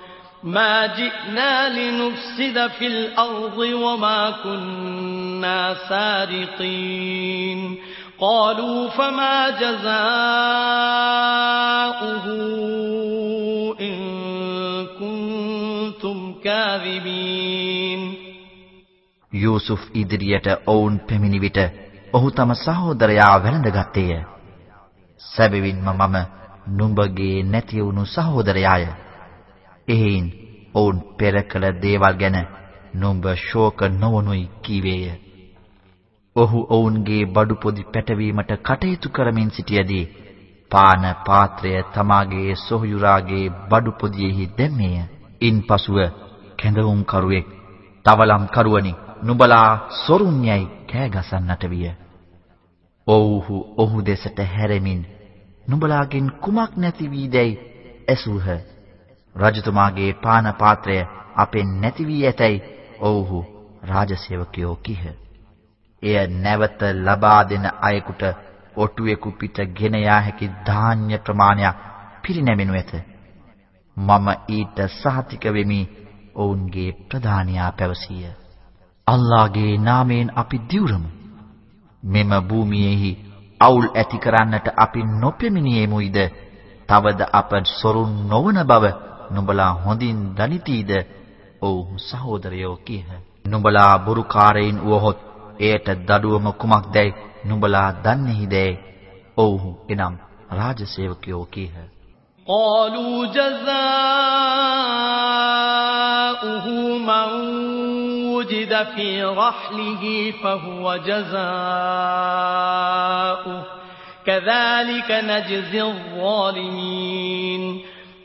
ما جئنا لنفسد في الأرض وما كنا سارقين قالوا فما جزاؤه إن كنتم كاذبين යූසුෆ් ඉදිරියට ඔවුන් පැමිණි විට ඔහු තම සහෝදරයා වැළඳගත්තේය. සැබවින්ම මම නුඹගේ නැති වුණු සහෝදරයාය. එහෙයින් ඔවුන් පෙර කළ දේවල් ගැන නුඹ ශෝක නොවනුයි කීවේය. ඔහු ඔවුන්ගේ බඩු පොදි පැටවීමට කටයුතු කරමින් සිටියදී පාන පාත්‍රය තමාගේ සොහයුරාගේ බඩු පොදියෙහි දැම්මේය. ඉන්පසුව කැඳවුම් කරුවෙක් තවලම් කරුවනි නුඹලා සොරුන්යයි කෑ ගසන්නට විය. ඔව්හු ඔහු දෙසට හැරෙමින් නුඹලාගෙන් කුමක් නැති වීදැයි ඇසූහ. රජතුමාගේ පාන පාත්‍රය අපෙන් නැති වී ඇතැයි ඔව්හු රාජසේවකයෝ කිහ. එය නැවත ලබා දෙන අයෙකුට ඔටුවෙකු පිට ගෙන යා හැකි ධාන්‍ය ප්‍රමාණයක් පිරිනැමෙනු ඇත. මම ඊට සහතික වෙමි ඔවුන්ගේ ප්‍රධානියා පැවසිය. අල්ලාහගේ නාමයෙන් අපි දිවුරමු. මෙම භූමියේහි අවුල් ඇති කරන්නට අපි නොපෙමිණියෙමුයිද? තවද අප සොරුන් නොවන බව නුඹලා හොඳින් දනිතීද? ඔව්හු සහෝදරයෝ කීහ. නුඹලා බුරුකාරයින් වුවහොත් එයට දඩුවම කුමක්දයි නුඹලා දන්නේහිදැයි ඔව්හු එනම් රාජසේවකයෝ කීහ. قالوا جزاؤه من وجد في رحله فهو جزاؤه كذلك نجزي الظالمين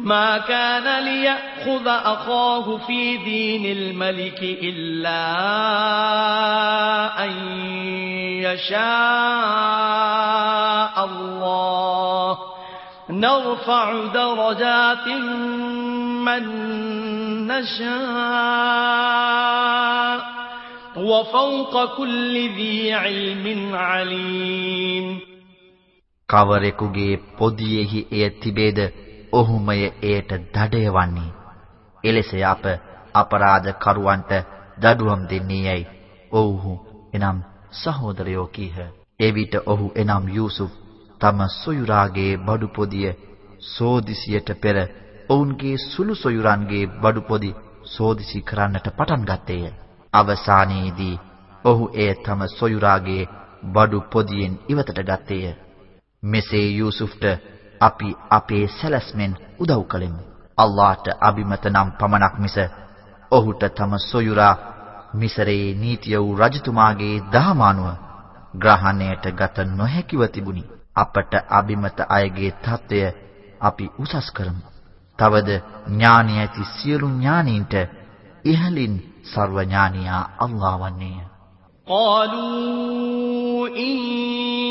ما كان ليأخذ أخاه في دين الملك إلا أن يشاء الله نرفع درجات من نشاء وفوق كل ذي علم عليم කවරෙකුගේ පොදියෙහි එය තිබේද ඔහුමය එයට දඩය වන්නේ. එලෙස අප අපරාධ කරුවන්ට දඩුවම් දෙන්නේ යයි. ඔව්හු එනම් සහෝදරයෝ කීහ. එවිට ඔහු එනම් යූසුෆ් තම සොයුරාගේ බඩු පොදිය සෝදිසියට පෙර ඔවුන්ගේ සුළු සොයුරන්ගේ බඩු පොදි සෝදිසි කරන්නට පටන් ගත්තේය. අවසානයේදී ඔහු එය තම සොයුරාගේ බඩු පොදියෙන් ඉවතට ගත්තේය. මෙසේ යූසුෆ්ට අපි අපේ සැලැස්මෙන් උදව් කළෙමු. අල්ලාහට අබිමත නම් පමණක් මිස ඔහුට තම සොයුරා මිසරේ නීතිය වූ රජතුමාගේ දහමානුව ග්‍රහණයට ගත නොහැකිව තිබුණි. අපට අබිමත අයගේ తত্ত্বය අපි උසස් කරමු. තවද ඥානීය ඇති සියලු ඥානීන්ට ඉහලින් සර්ව ඥානියා අල්ලාහ් වන්නේය. قالوا إن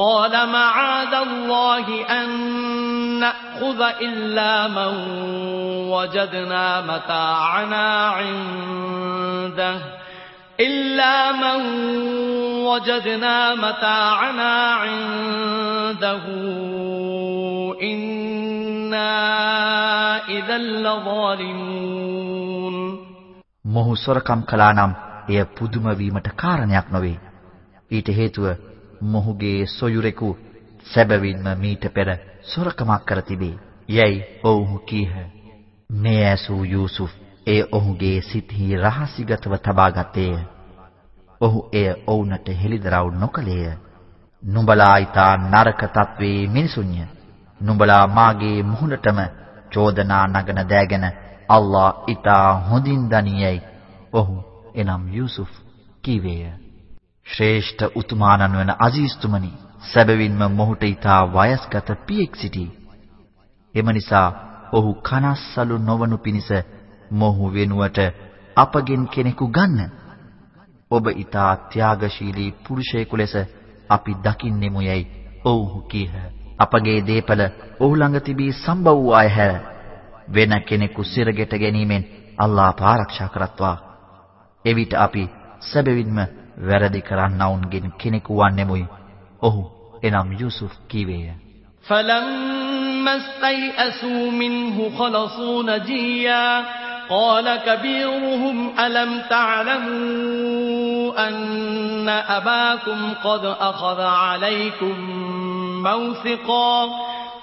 قال معاذ الله أن نأخذ إلا من وجدنا متاعنا عنده إلا من وجدنا متاعنا عنده إنا إذا لظالمون මොහු සොරකම් කළා නම් එය පුදුම වීමට කාරණයක් නොවේ. ඊට හේතුව මොහුගේ සොයුරෙකු සැබවින්ම මීට පෙර සොරකමක් කර තිබේ. යයි ඔවුහු කීහ. මේ ඇසූ යූසුෆ් එය ඔහුගේ සිතෙහි රහසිගතව තබා ගත්තේය. ඔහු එය ඔවුන්ට හෙළිදරව් නොකළේය. නුඹලා ඊතා නරක තත්වේ මිනිසුන්ය. නුඹලා මාගේ මුහුණටම චෝදනා නගන දෑගෙන අල්ලා ඊතා හොඳින් දනියයි. ඔහු එනම් යූසුෆ් කීවේය. ශ්‍රේෂ්ඨ උතුමාණන් වන අසීස්තුමනි සැබවින්ම මොහුට ඊතා වයස්ගත පියෙක් සිටී. එම නිසා ඔහු කනස්සලු නොවනු පිණිස මොහු වෙනුවට අපගෙන් කෙනෙකු ගන්න. ඔබ ඊතා ත්‍යාගශීලී පුරුෂයෙකු ලෙස අපි දකින්නෙමු යයි ඔව්හු කීහ. අපගේ දීපල ඔහු ළඟ තිබී සම්බව වූ අය හැර වෙන කෙනෙකු සිරගෙට ගැනීමෙන් අල්ලාහ් ආරක්ෂා කරත්වා. එවිට අපි සැබවින්ම වැරදි කරන්නවුන්ගෙන් කෙනෙකු වන්නෙමුයි. ඔහු එනම් යූසුෆ් කීවේය. فلما استيئسوا منه خلصوا نجيا قال كبيرهم ألم تعلموا أن أباكم قد أخذ عليكم موثقا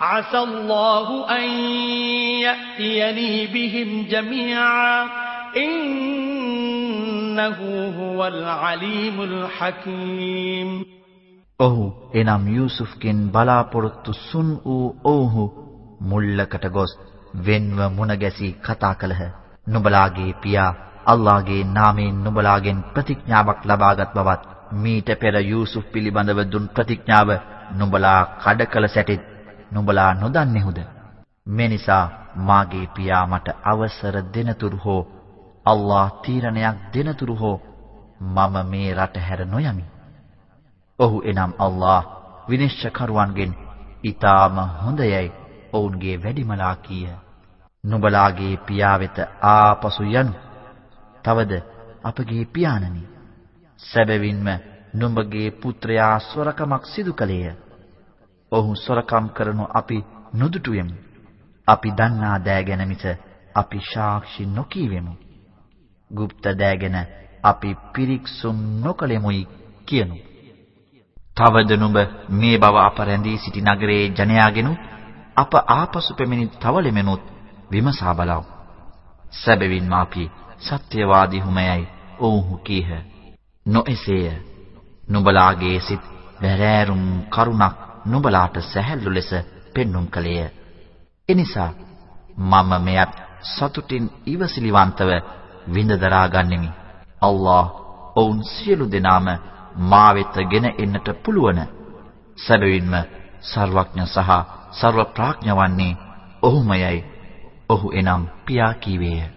عسى الله أن يأتيني بهم جميعا إنه هو العليم الحكيم ඔහු එනම් යූසුෆ්ගෙන් බලාපොරොත්තු සුන් වූ ඔවුහු මුල්ලකට ගොස් වෙන්ව මුණ ගැසී කතා කළහ. නුඹලාගේ පියා අල්ලාහගේ නාමයෙන් නුඹලාගෙන් ප්‍රතිඥාවක් ලබාගත් බවත් මීට පෙර යූසුෆ් පිළිබඳව දුන් ප්‍රතිඥාව නුඹලා කඩ කළ සැටිත් නුඹලා නොදන්නේහුද? මේ නිසා මාගේ පියා මට අවසර දෙනතුරු හෝ අල්ලාහ් තීරණයක් දෙනතුරු හෝ මම මේ රට හැර නොයමි. ඔහු එනම් අල්ලාහ් විනිශ්චයකරුවන්ගෙන් ඊටාම හොඳයයි ඔවුන්ගේ වැඩිමලා කීය. නුඹලාගේ පියා වෙත ආපසු යනු. තවද අපගේ පියාණනි. සැබවින්ම නුඹගේ පුත්‍රයා සොරකමක් සිදු කළේය. ඔහු සොරකම් කරනු අපි නොදුටුවෙමු. අපි දන්නා දෑ ගැන මිස අපි සාක්ෂි නොකීවෙමු. গুপ্ত දෑ ගැන අපි පිරික්සුම් නොකලෙමුයි කියනු. තවද නුඹ මේ බව අප රැඳී සිටි නගරයේ ජනයාගෙනු අප ආපසු පෙමිණි තවලෙමෙනුත් විමසා බලව. සැබවින්ම අපි සත්‍යවාදී හුමයයි ඔවුහු කීහ. නොඑසේය. නුඹලාගේ සිත් වැරෑරුම් කරුණක් නුඹලාට සැහැල්ලු ලෙස පෙන්눔 කළේය. එනිසා මම මෙයත් සතුටින් ඉවසිලිවන්තව විඳ දරා ගන්නෙමි. අල්ලාහ් ඔවුන් සියලු දෙනාම මා වෙත ගෙන එන්නට පුළුවන්. සැබවින්ම සර්වඥ සහ සර්ව ප්‍රඥ වන්නේ ඔහුමයයි. ඔහු එනම් පියා කීවේය.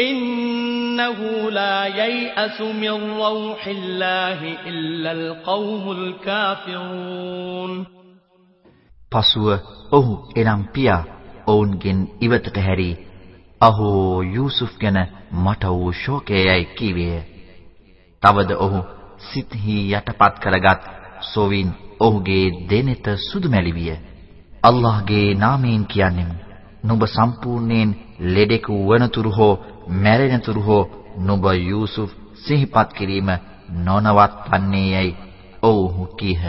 إنه لا ييأس من روح الله إلا القوم الكافرون පසුව ඔහු එනම් පියා ඔවුන්ගෙන් ඉවතට හැරී අහෝ යූසුෆ් ගැන මට වූ ශෝකයයි කීවේය. තවද ඔහු සිතෙහි යටපත් කරගත් සොවින් ඔහුගේ දෙනෙත සුදුමැලි විය. අල්ලාහ්ගේ නාමයෙන් කියන්නෙමු. නුඹ සම්පූර්ණයෙන් ලෙඩෙකු වනතුරු හෝ මැරෙනතුරු හෝ නුඹ යූසුෆ් සිහිපත් කිරීම නොනවත්වන්නේ යයි ඔව්හු කීහ.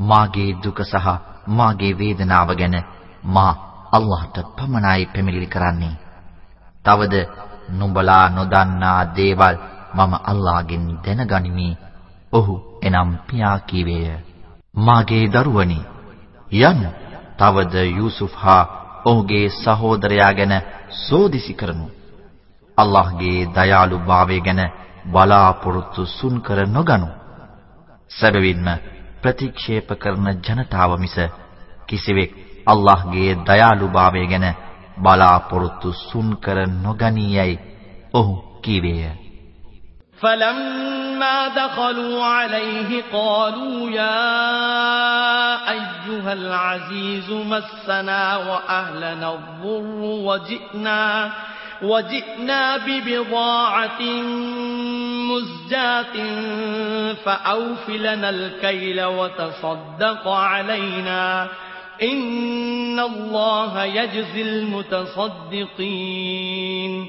මාගේ දුක සහ මාගේ වේදනාව ගැන මා අල්ලාහට පමණයි පැමිණිලි කරන්නේ. තවද නුඹලා නොදන්නා දේවල් මම අල්ලාහගෙන් දැනගනිමි. ඔහු එනම් පියා කීවේය. මාගේ දරුවනි යන්න තවද යූසුෆ් හා ඔහුගේ සහෝදරයා ගැන සෝදිසි කරමු. අල්ලාහ්ගේ දයාලුභාවය ගැන බලාපොරොත්තු සුන් කර නොගනු. සැබවින්ම ප්‍රතික්ෂේප කරන ජනතාව මිස කිසිවෙක් අල්ලාහ්ගේ දයාලුභාවය ගැන බලාපොරොත්තු සුන් කර නොගනියයි ඔහු කීවේය. فلما دخلوا عليه قالوا يا أيها العزيز مسنا وأهلنا الضر وجئنا وجئنا ببضاعة مزجاة فأوفلنا الكيل وتصدق علينا. إن الله يجزي المتصدقين.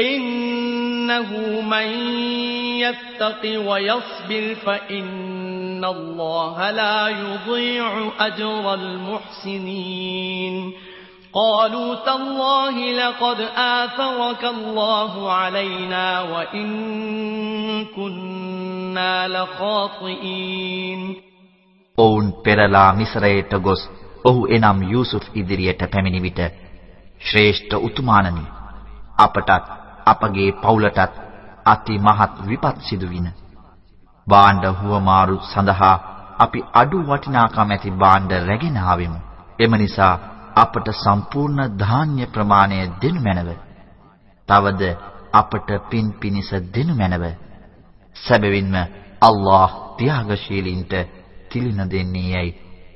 إنه من يتق ويصبر فإن الله لا يضيع أجر المحسنين قالوا تالله لقد آثرك الله علينا وإن كنا لخاطئين ඔවුන් පෙරලා මිසරයට ගොස් ඔහු එනම් යූසුෆ් ඉදිරියට පැමිණි විට ශ්‍රේෂ්ඨ උතුමාණනි අපටත් අපගේ පවුලටත් අති මහත් විපත් සිදුවින. බාණ්ඩ හුවමාරු සඳහා අපි අඩු වටිනාකම් ඇති බාණ්ඩ රැගෙන ආවෙමු. එම නිසා අපට සම්පූර්ණ ධාන්‍ය ප්‍රමාණය දෙනු මැනව. තවද අපට පින් පිනිස දෙනු මැනව. සැබවින්ම අල්ලාහ් ත්‍යාගශීලීන්ට තිලින දෙන්නේ යයි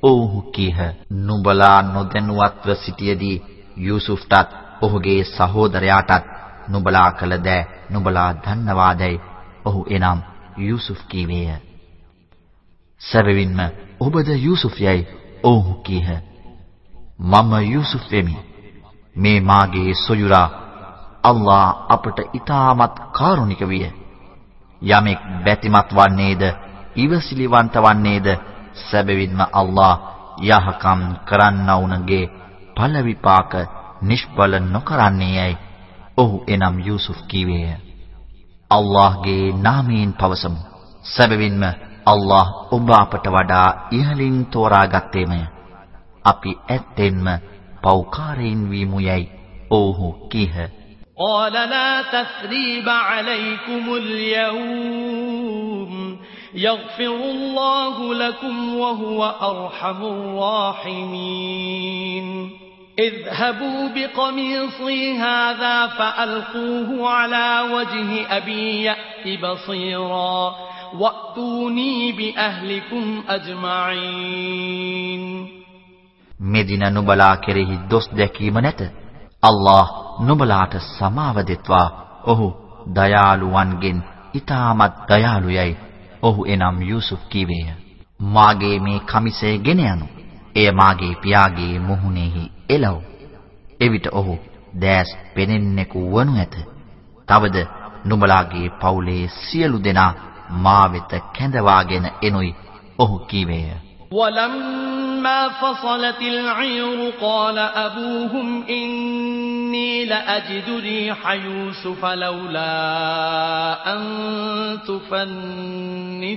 ඔව්හු කීහ. නුඹලා නොදැනුවත්ව සිටියේදී යූසුෆ්ටත් ඔහුගේ සහෝදරයාටත් නුඹලා කළ දෑ නුඹලා දන්නවාදයි ඔහු එනම් යූසුෆ් කීවේය. සැබවින්ම ඔබද යූසුෆ් යයි ඔහු කීහ. මම යූසුෆ් වෙමි. මේ මාගේ සොයුරා අල්ලා අපට ඊටමත් කාරුණික විය. යමෙක් බැතිමත් වන්නේද ඉවසිලිවන්ත වන්නේද සැබවින්ම අල්ලා යහකම් කරන්නවුන්ගේ ඵල විපාක නිෂ්ඵල නොකරන්නේයයි ඔහු එනම් යූසුෆ් කීවේය. අල්ලාහ්ගේ නාමයෙන් පවසමු. සැබවින්ම අල්ලාහ් ඔබ අපට වඩා ඉහළින් තෝරාගත්තේමය. අපි ඇත්තෙන්ම පෞකාරයින් වීමු යයි ඔව්හු කීහ. قال لا تثريب عليكم اليوم يغفر الله لكم وهو أرحم الراحمين اذهبوا بقميصي هذا فألقوه على وجه أبي يأت بصيرا وأتوني بأهلكم أجمعين මෙදින නුඹලා කෙරෙහි දොස් දැකීම නැත. අල්ලාහ් නුඹලාට සමාව දෙත්වා. ඔහු දයාලුවන්ගෙන් ඊටමත් දයාලුයයි. ඔහු එනම් යූසුෆ් කීවේය. මාගේ මේ කමිසය ගෙන යනු. එය මාගේ පියාගේ මුහුණෙහි එළව්. එවිට ඔහු දැස් පෙනෙන්නෙකු වනු ඇත. තවද නුඹලාගේ පවුලේ සියලු දෙනා මා වෙත කැඳවාගෙන එනුයි ඔහු කීවේය. ولما فصلت العير قال أبوهم إني لأجد ريح يوسف لولا أن تفندون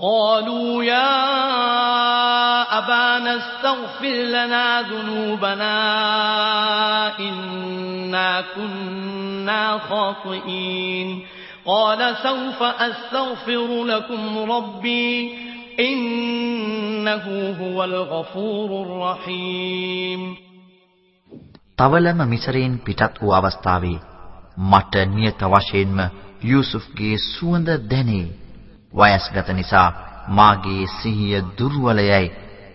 قالوا يا أبانا استغفر لنا ذنوبنا إن إنا كنا خاطئين قال سوف أستغفر لكم ربي إنه هو الغفور الرحيم තවලම මිසරයෙන් පිටත් වූ අවස්ථාවේ මට නියත වශයෙන්ම යූසුෆ්ගේ සුවඳ දැනේ. වයස්ගත නිසා මාගේ සිහිය දුර්වලයයි.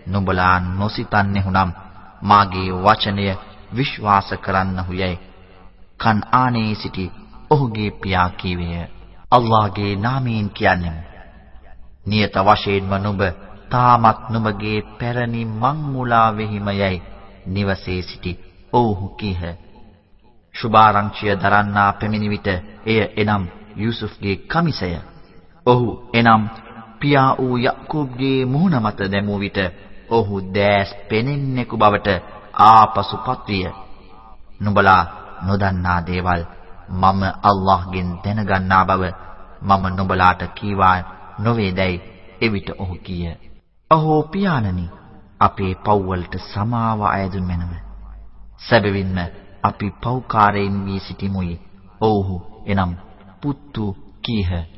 නුඹලා නොසිතන්නේහුනම් මාගේ වචනය විශ්වාස කරන්නහු යයි. කන් ආනේ සිටි ඔහුගේ පියා කීවේය. අල්ලාහගේ නාමයෙන් කියන්නේ. නියත වශයෙන්ම නුඹ තාමත් නුඹගේ පැරණි මං මුලාවෙහිම යයි නිවසේ සිටි ඔව්හු කීහ. සුභාරංචිය දරන්නා පැමිණි විට එය එනම් යූසුෆ්ගේ කමිසය. ඔහු එනම් පියා වූ යක්කූබ්ගේ මුහුණ මත දැමූ විට ඔහු දැස් පෙනෙන්නෙකු බවට ආපසුපත් විය. නුඹලා නොදන්නා දේවල් මම අල්ලාහ්ගෙන් දැනගන්නා බව මම නුඹලාට කීවා නොවේදයි එවිට ඔහු කීය. අහෝ පියාණනි අපේ පව්වලට සමාව අයදුන් මැනව. සැබවින්ම අපි පෞකාරයෙන් වී සිටිමුයි. ඔව්හු එනම් පුත්තු කීහ.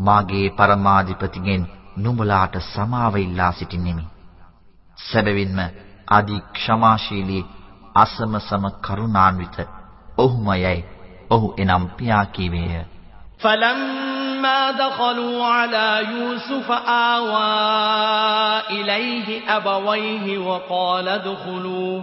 මාගේ පරමාධිපතිගෙන් නුඹලාට සමාව ඉල්ලා සිටින්නෙමි. සැබවින්ම ආදි ක්ෂමාශීලී අසමසම කරුණාන්විත ඔහුමයයි ඔහු එනම් පියා කීවේය. فلما دخلوا على يوسف آوى إليه أبويه وقال ادخلوا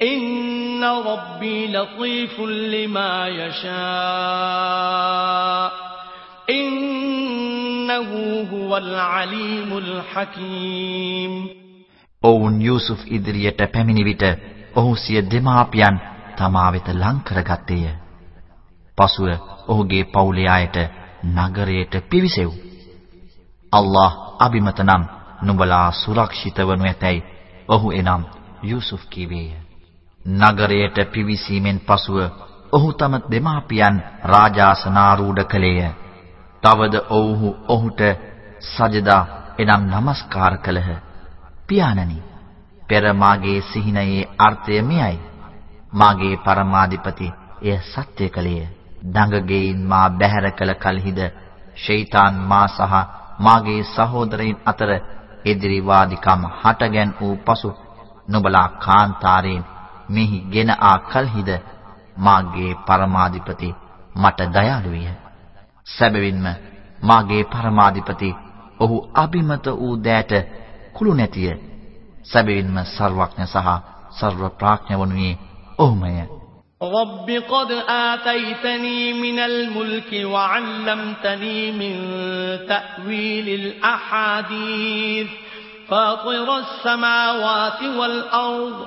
إن ربي لطيف لما يشاء إنه هو العليم الحكيم ඔවුන් යූසුෆ් ඉදිරියට පැමිණි විට ඔහු සිය දෙමාපියන් තමා වෙත ලං කරගත්තේය. පසුව ඔහුගේ පවුලේ අයට නගරයට පිවිසෙව්. අල්ලාහ් අබිමත නම් නුඹලා සුරක්ෂිත වනු ඇතැයි ඔහු එනම් යූසුෆ් කීවේය. නගරයට පිවිසීමෙන් පසුව ඔහු තම දෙමාපියන් රාජාසනාරූඪ කළේය. තවද ඔව්හු ඔහුට සජදා එනම් নমස්කාර කළහ. පියාණනි, පෙර මාගේ සිහිනයේ අර්ථය මෙයයි. මාගේ පරමාධිපති එය සත්‍ය කලේය. දඟගෙයින් මා බැහැර කළ කලහිද ෂයිතන් මා සහ මාගේ සහෝදරයින් අතර එදිරිවාදිකම් හටගැන් වූ පසු නුඹලා කාන්තාරයෙන් මෙහි ගෙන ආ කල්හිද මාගේ පරමාධිපති මට දයාලු විය. සැබවින්ම මාගේ පරමාධිපති ඔහු අබිමත වූ දෑට කුළු නැතිය. සැබවින්ම සර්වඥ සහ සර්ව ප්‍රඥ වනුයේ ඔහුමය. رب قد آتيتني من الملك وعلمتني من تأويل الأحاديث فاطر السماوات والأرض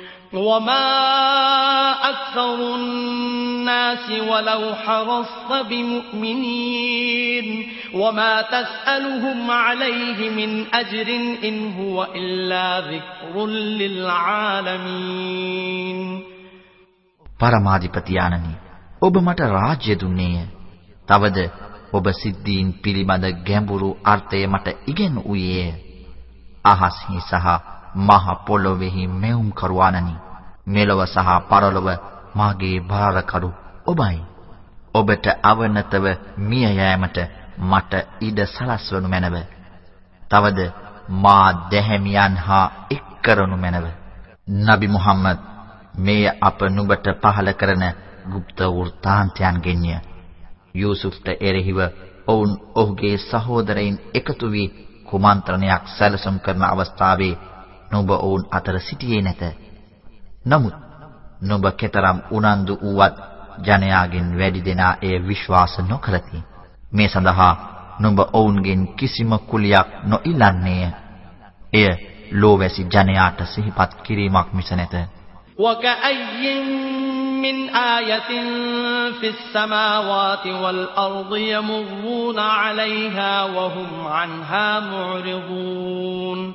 وما أكثر الناس ولو حرصت بمؤمنين وما تسألهم عليه من أجر إن هو إلا ذكر للعالمين පරමාධිපති ආනනි ඔබ මට රාජ්‍ය දුන්නේය. තවද ඔබ සිද්ධීන් පිළිබඳ ගැඹුරු අර්ථය මට ඉගෙන උයේය. අහස්හි සහ මහ පොළොවේහි මෙවුම් කරවානනි මෙලොව සහ පරලොව මාගේ භාරකරු ඔබයි. ඔබට අවනතව මිය යෑමට මට ඉඩ සලස්වනු මැනව. තවද මා දැහැමියන් හා එක් කරනු මැනව. නබි මුහම්මද් මේ අප නුඹට පහල කරන গুপ্ত වෘත්තාන්තයන්ගෙන්ය. යූසුෆ්ට එරෙහිව ඔවුන් ඔහුගේ සහෝදරයින් එකතු වී කුමන්ත්‍රණයක් සැලසුම් කරන අවස්ථාවේ නුඹ ඔවුන් අතර සිටියේ නැත. නමුත් නුඹ කතරම් උනන්දු වූවත් ජනයාගෙන් වැඩි දෙනා එය විශ්වාස නොකරති. මේ සඳහා නුඹ ඔවුන්ගෙන් කිසිම කුලියක් නොඉලන්නේය. එය ලෝවැසි ජනයාට සිහිපත් කිරීමක් මිස නැත. وكأين من آية في السماوات والأرض يمرون عليها وهم عنها معرضون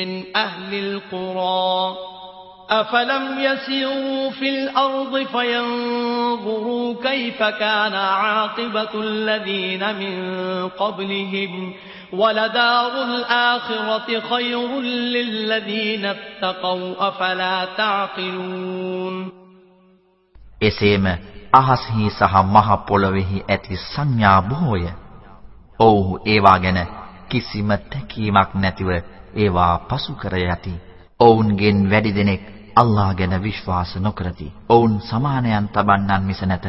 من أهل القرى أفلم يسيروا في الأرض فينظروا كيف كان عاقبة الذين من قبلهم ولدار الآخرة خير للذين اتقوا أفلا تعقلون එසේම අහස්හි සහ මහ පොළොවේහි ඇති සංඥා බොහෝය. ඔව්හු ඒවා ගැන කිසිම තැකීමක් නැතිව ඒවා පසු කර යති. ඔවුන්ගෙන් වැඩි දෙනෙක් අල්ලාහ ගැන විශ්වාස නොකරති. ඔවුන් සමානයන් තබන්නන් මිස නැත.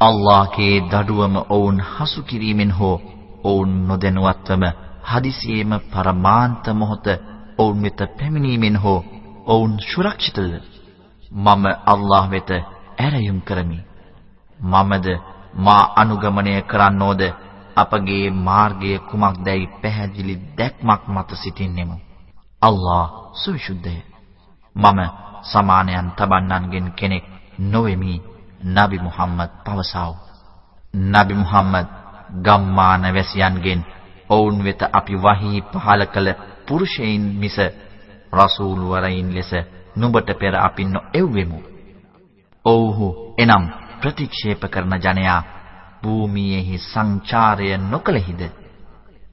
අල්ලාහගේ දඩුවම ඔවුන් හසු කිරීමෙන් හෝ ඔවුන් නොදැනුවත්වම හදිසියේම පරමාන්ත මොහොත ඔවුන් වෙත පැමිණීමෙන් හෝ ඔවුන් සුරක්ෂිතද? මම අල්ලාහ වෙත ඇරයුම් කරමි. මමද මා අනුගමනය කරන්නෝද අපගේ මාර්ගය කුමක්දයි පැහැදිලි දැක්මක් මත සිටින්නෙමු. අල්ලාහ් සවිසුද්ධය. මම සමානයන් තබන්නන්ගෙන් කෙනෙක් නොවෙමි. නබි මුහම්මද් පවසාව. නබි මුහම්මද් ගම්මාන වැසියන්ගෙන් ඔවුන් වෙත අපි වහී පහල කළ පුරුෂයින් මිස රසූල් වරයින් ලෙස නුඹට පෙර අපි නොඑව්වෙමු. ඔව්හු එනම් ප්‍රතික්ෂේප කරන ජනයා භූමියේහි සංචාරය නොකළෙහිද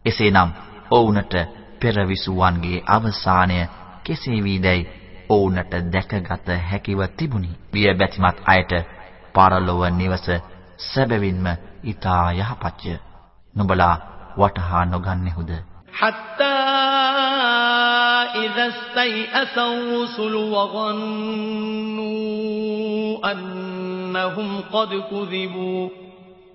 එසේනම් ඔවුන්ට පෙරවිසුවන්ගේ අවසානය කෙසේ වීදැයි ඔවුන්ට දැකගත හැකිව තිබුණි. විය බැතිමත් අයට පරලොව නිවස සැබවින්ම ඊතා යහපත්ය. නුඹලා වටහා නොගන්නෙහුද? حتى إذا استيأس الرسل وظنوا أنهم قد كذبوا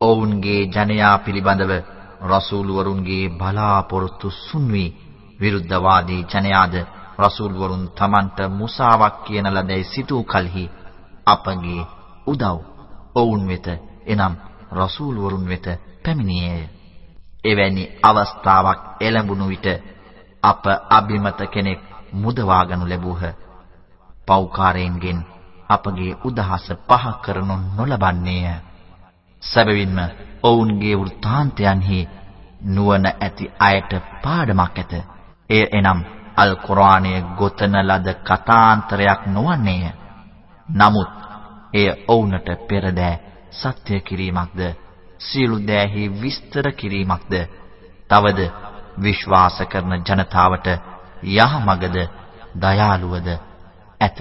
ඔවුන්ගේ ජනයා පිළිබඳව රසූල් වරුන්ගේ බලාපොරොත්තු සුන්වි විරුද්ධවාදී ජනයාද රසූල් වරුන් Tamanට මුසාවක් කියන ලදැයි සිතූ කලෙහි අපගේ උදව් ඔවුන් වෙත එනම් රසූල් වරුන් වෙත පැමිණියේය. එවැනි අවස්ථාවක් එළඹුණු විට අප අබිමත කෙනෙක් මුදවාගනු ලැබූහ. පෞකාරයෙන්ගෙන් අපගේ උදහස පහ කරනු නොලබන්නේය. සැබවින්ම ඔවුන්ගේ වෘත්තාන්තයන්හි නුවණ ඇති අයට පාඩමක් ඇත. එය එනම් අල් කුර්ආනයේ ගොතන ලද කතාන්තරයක් නොවන්නේය. නමුත් එය ඔවුන්ට පෙරදෑ සත්‍ය කිරීමක්ද සියලු දෑහි විස්තර කිරීමක්ද තවද විශ්වාස කරන ජනතාවට යහමගද දයාලුවද ඇත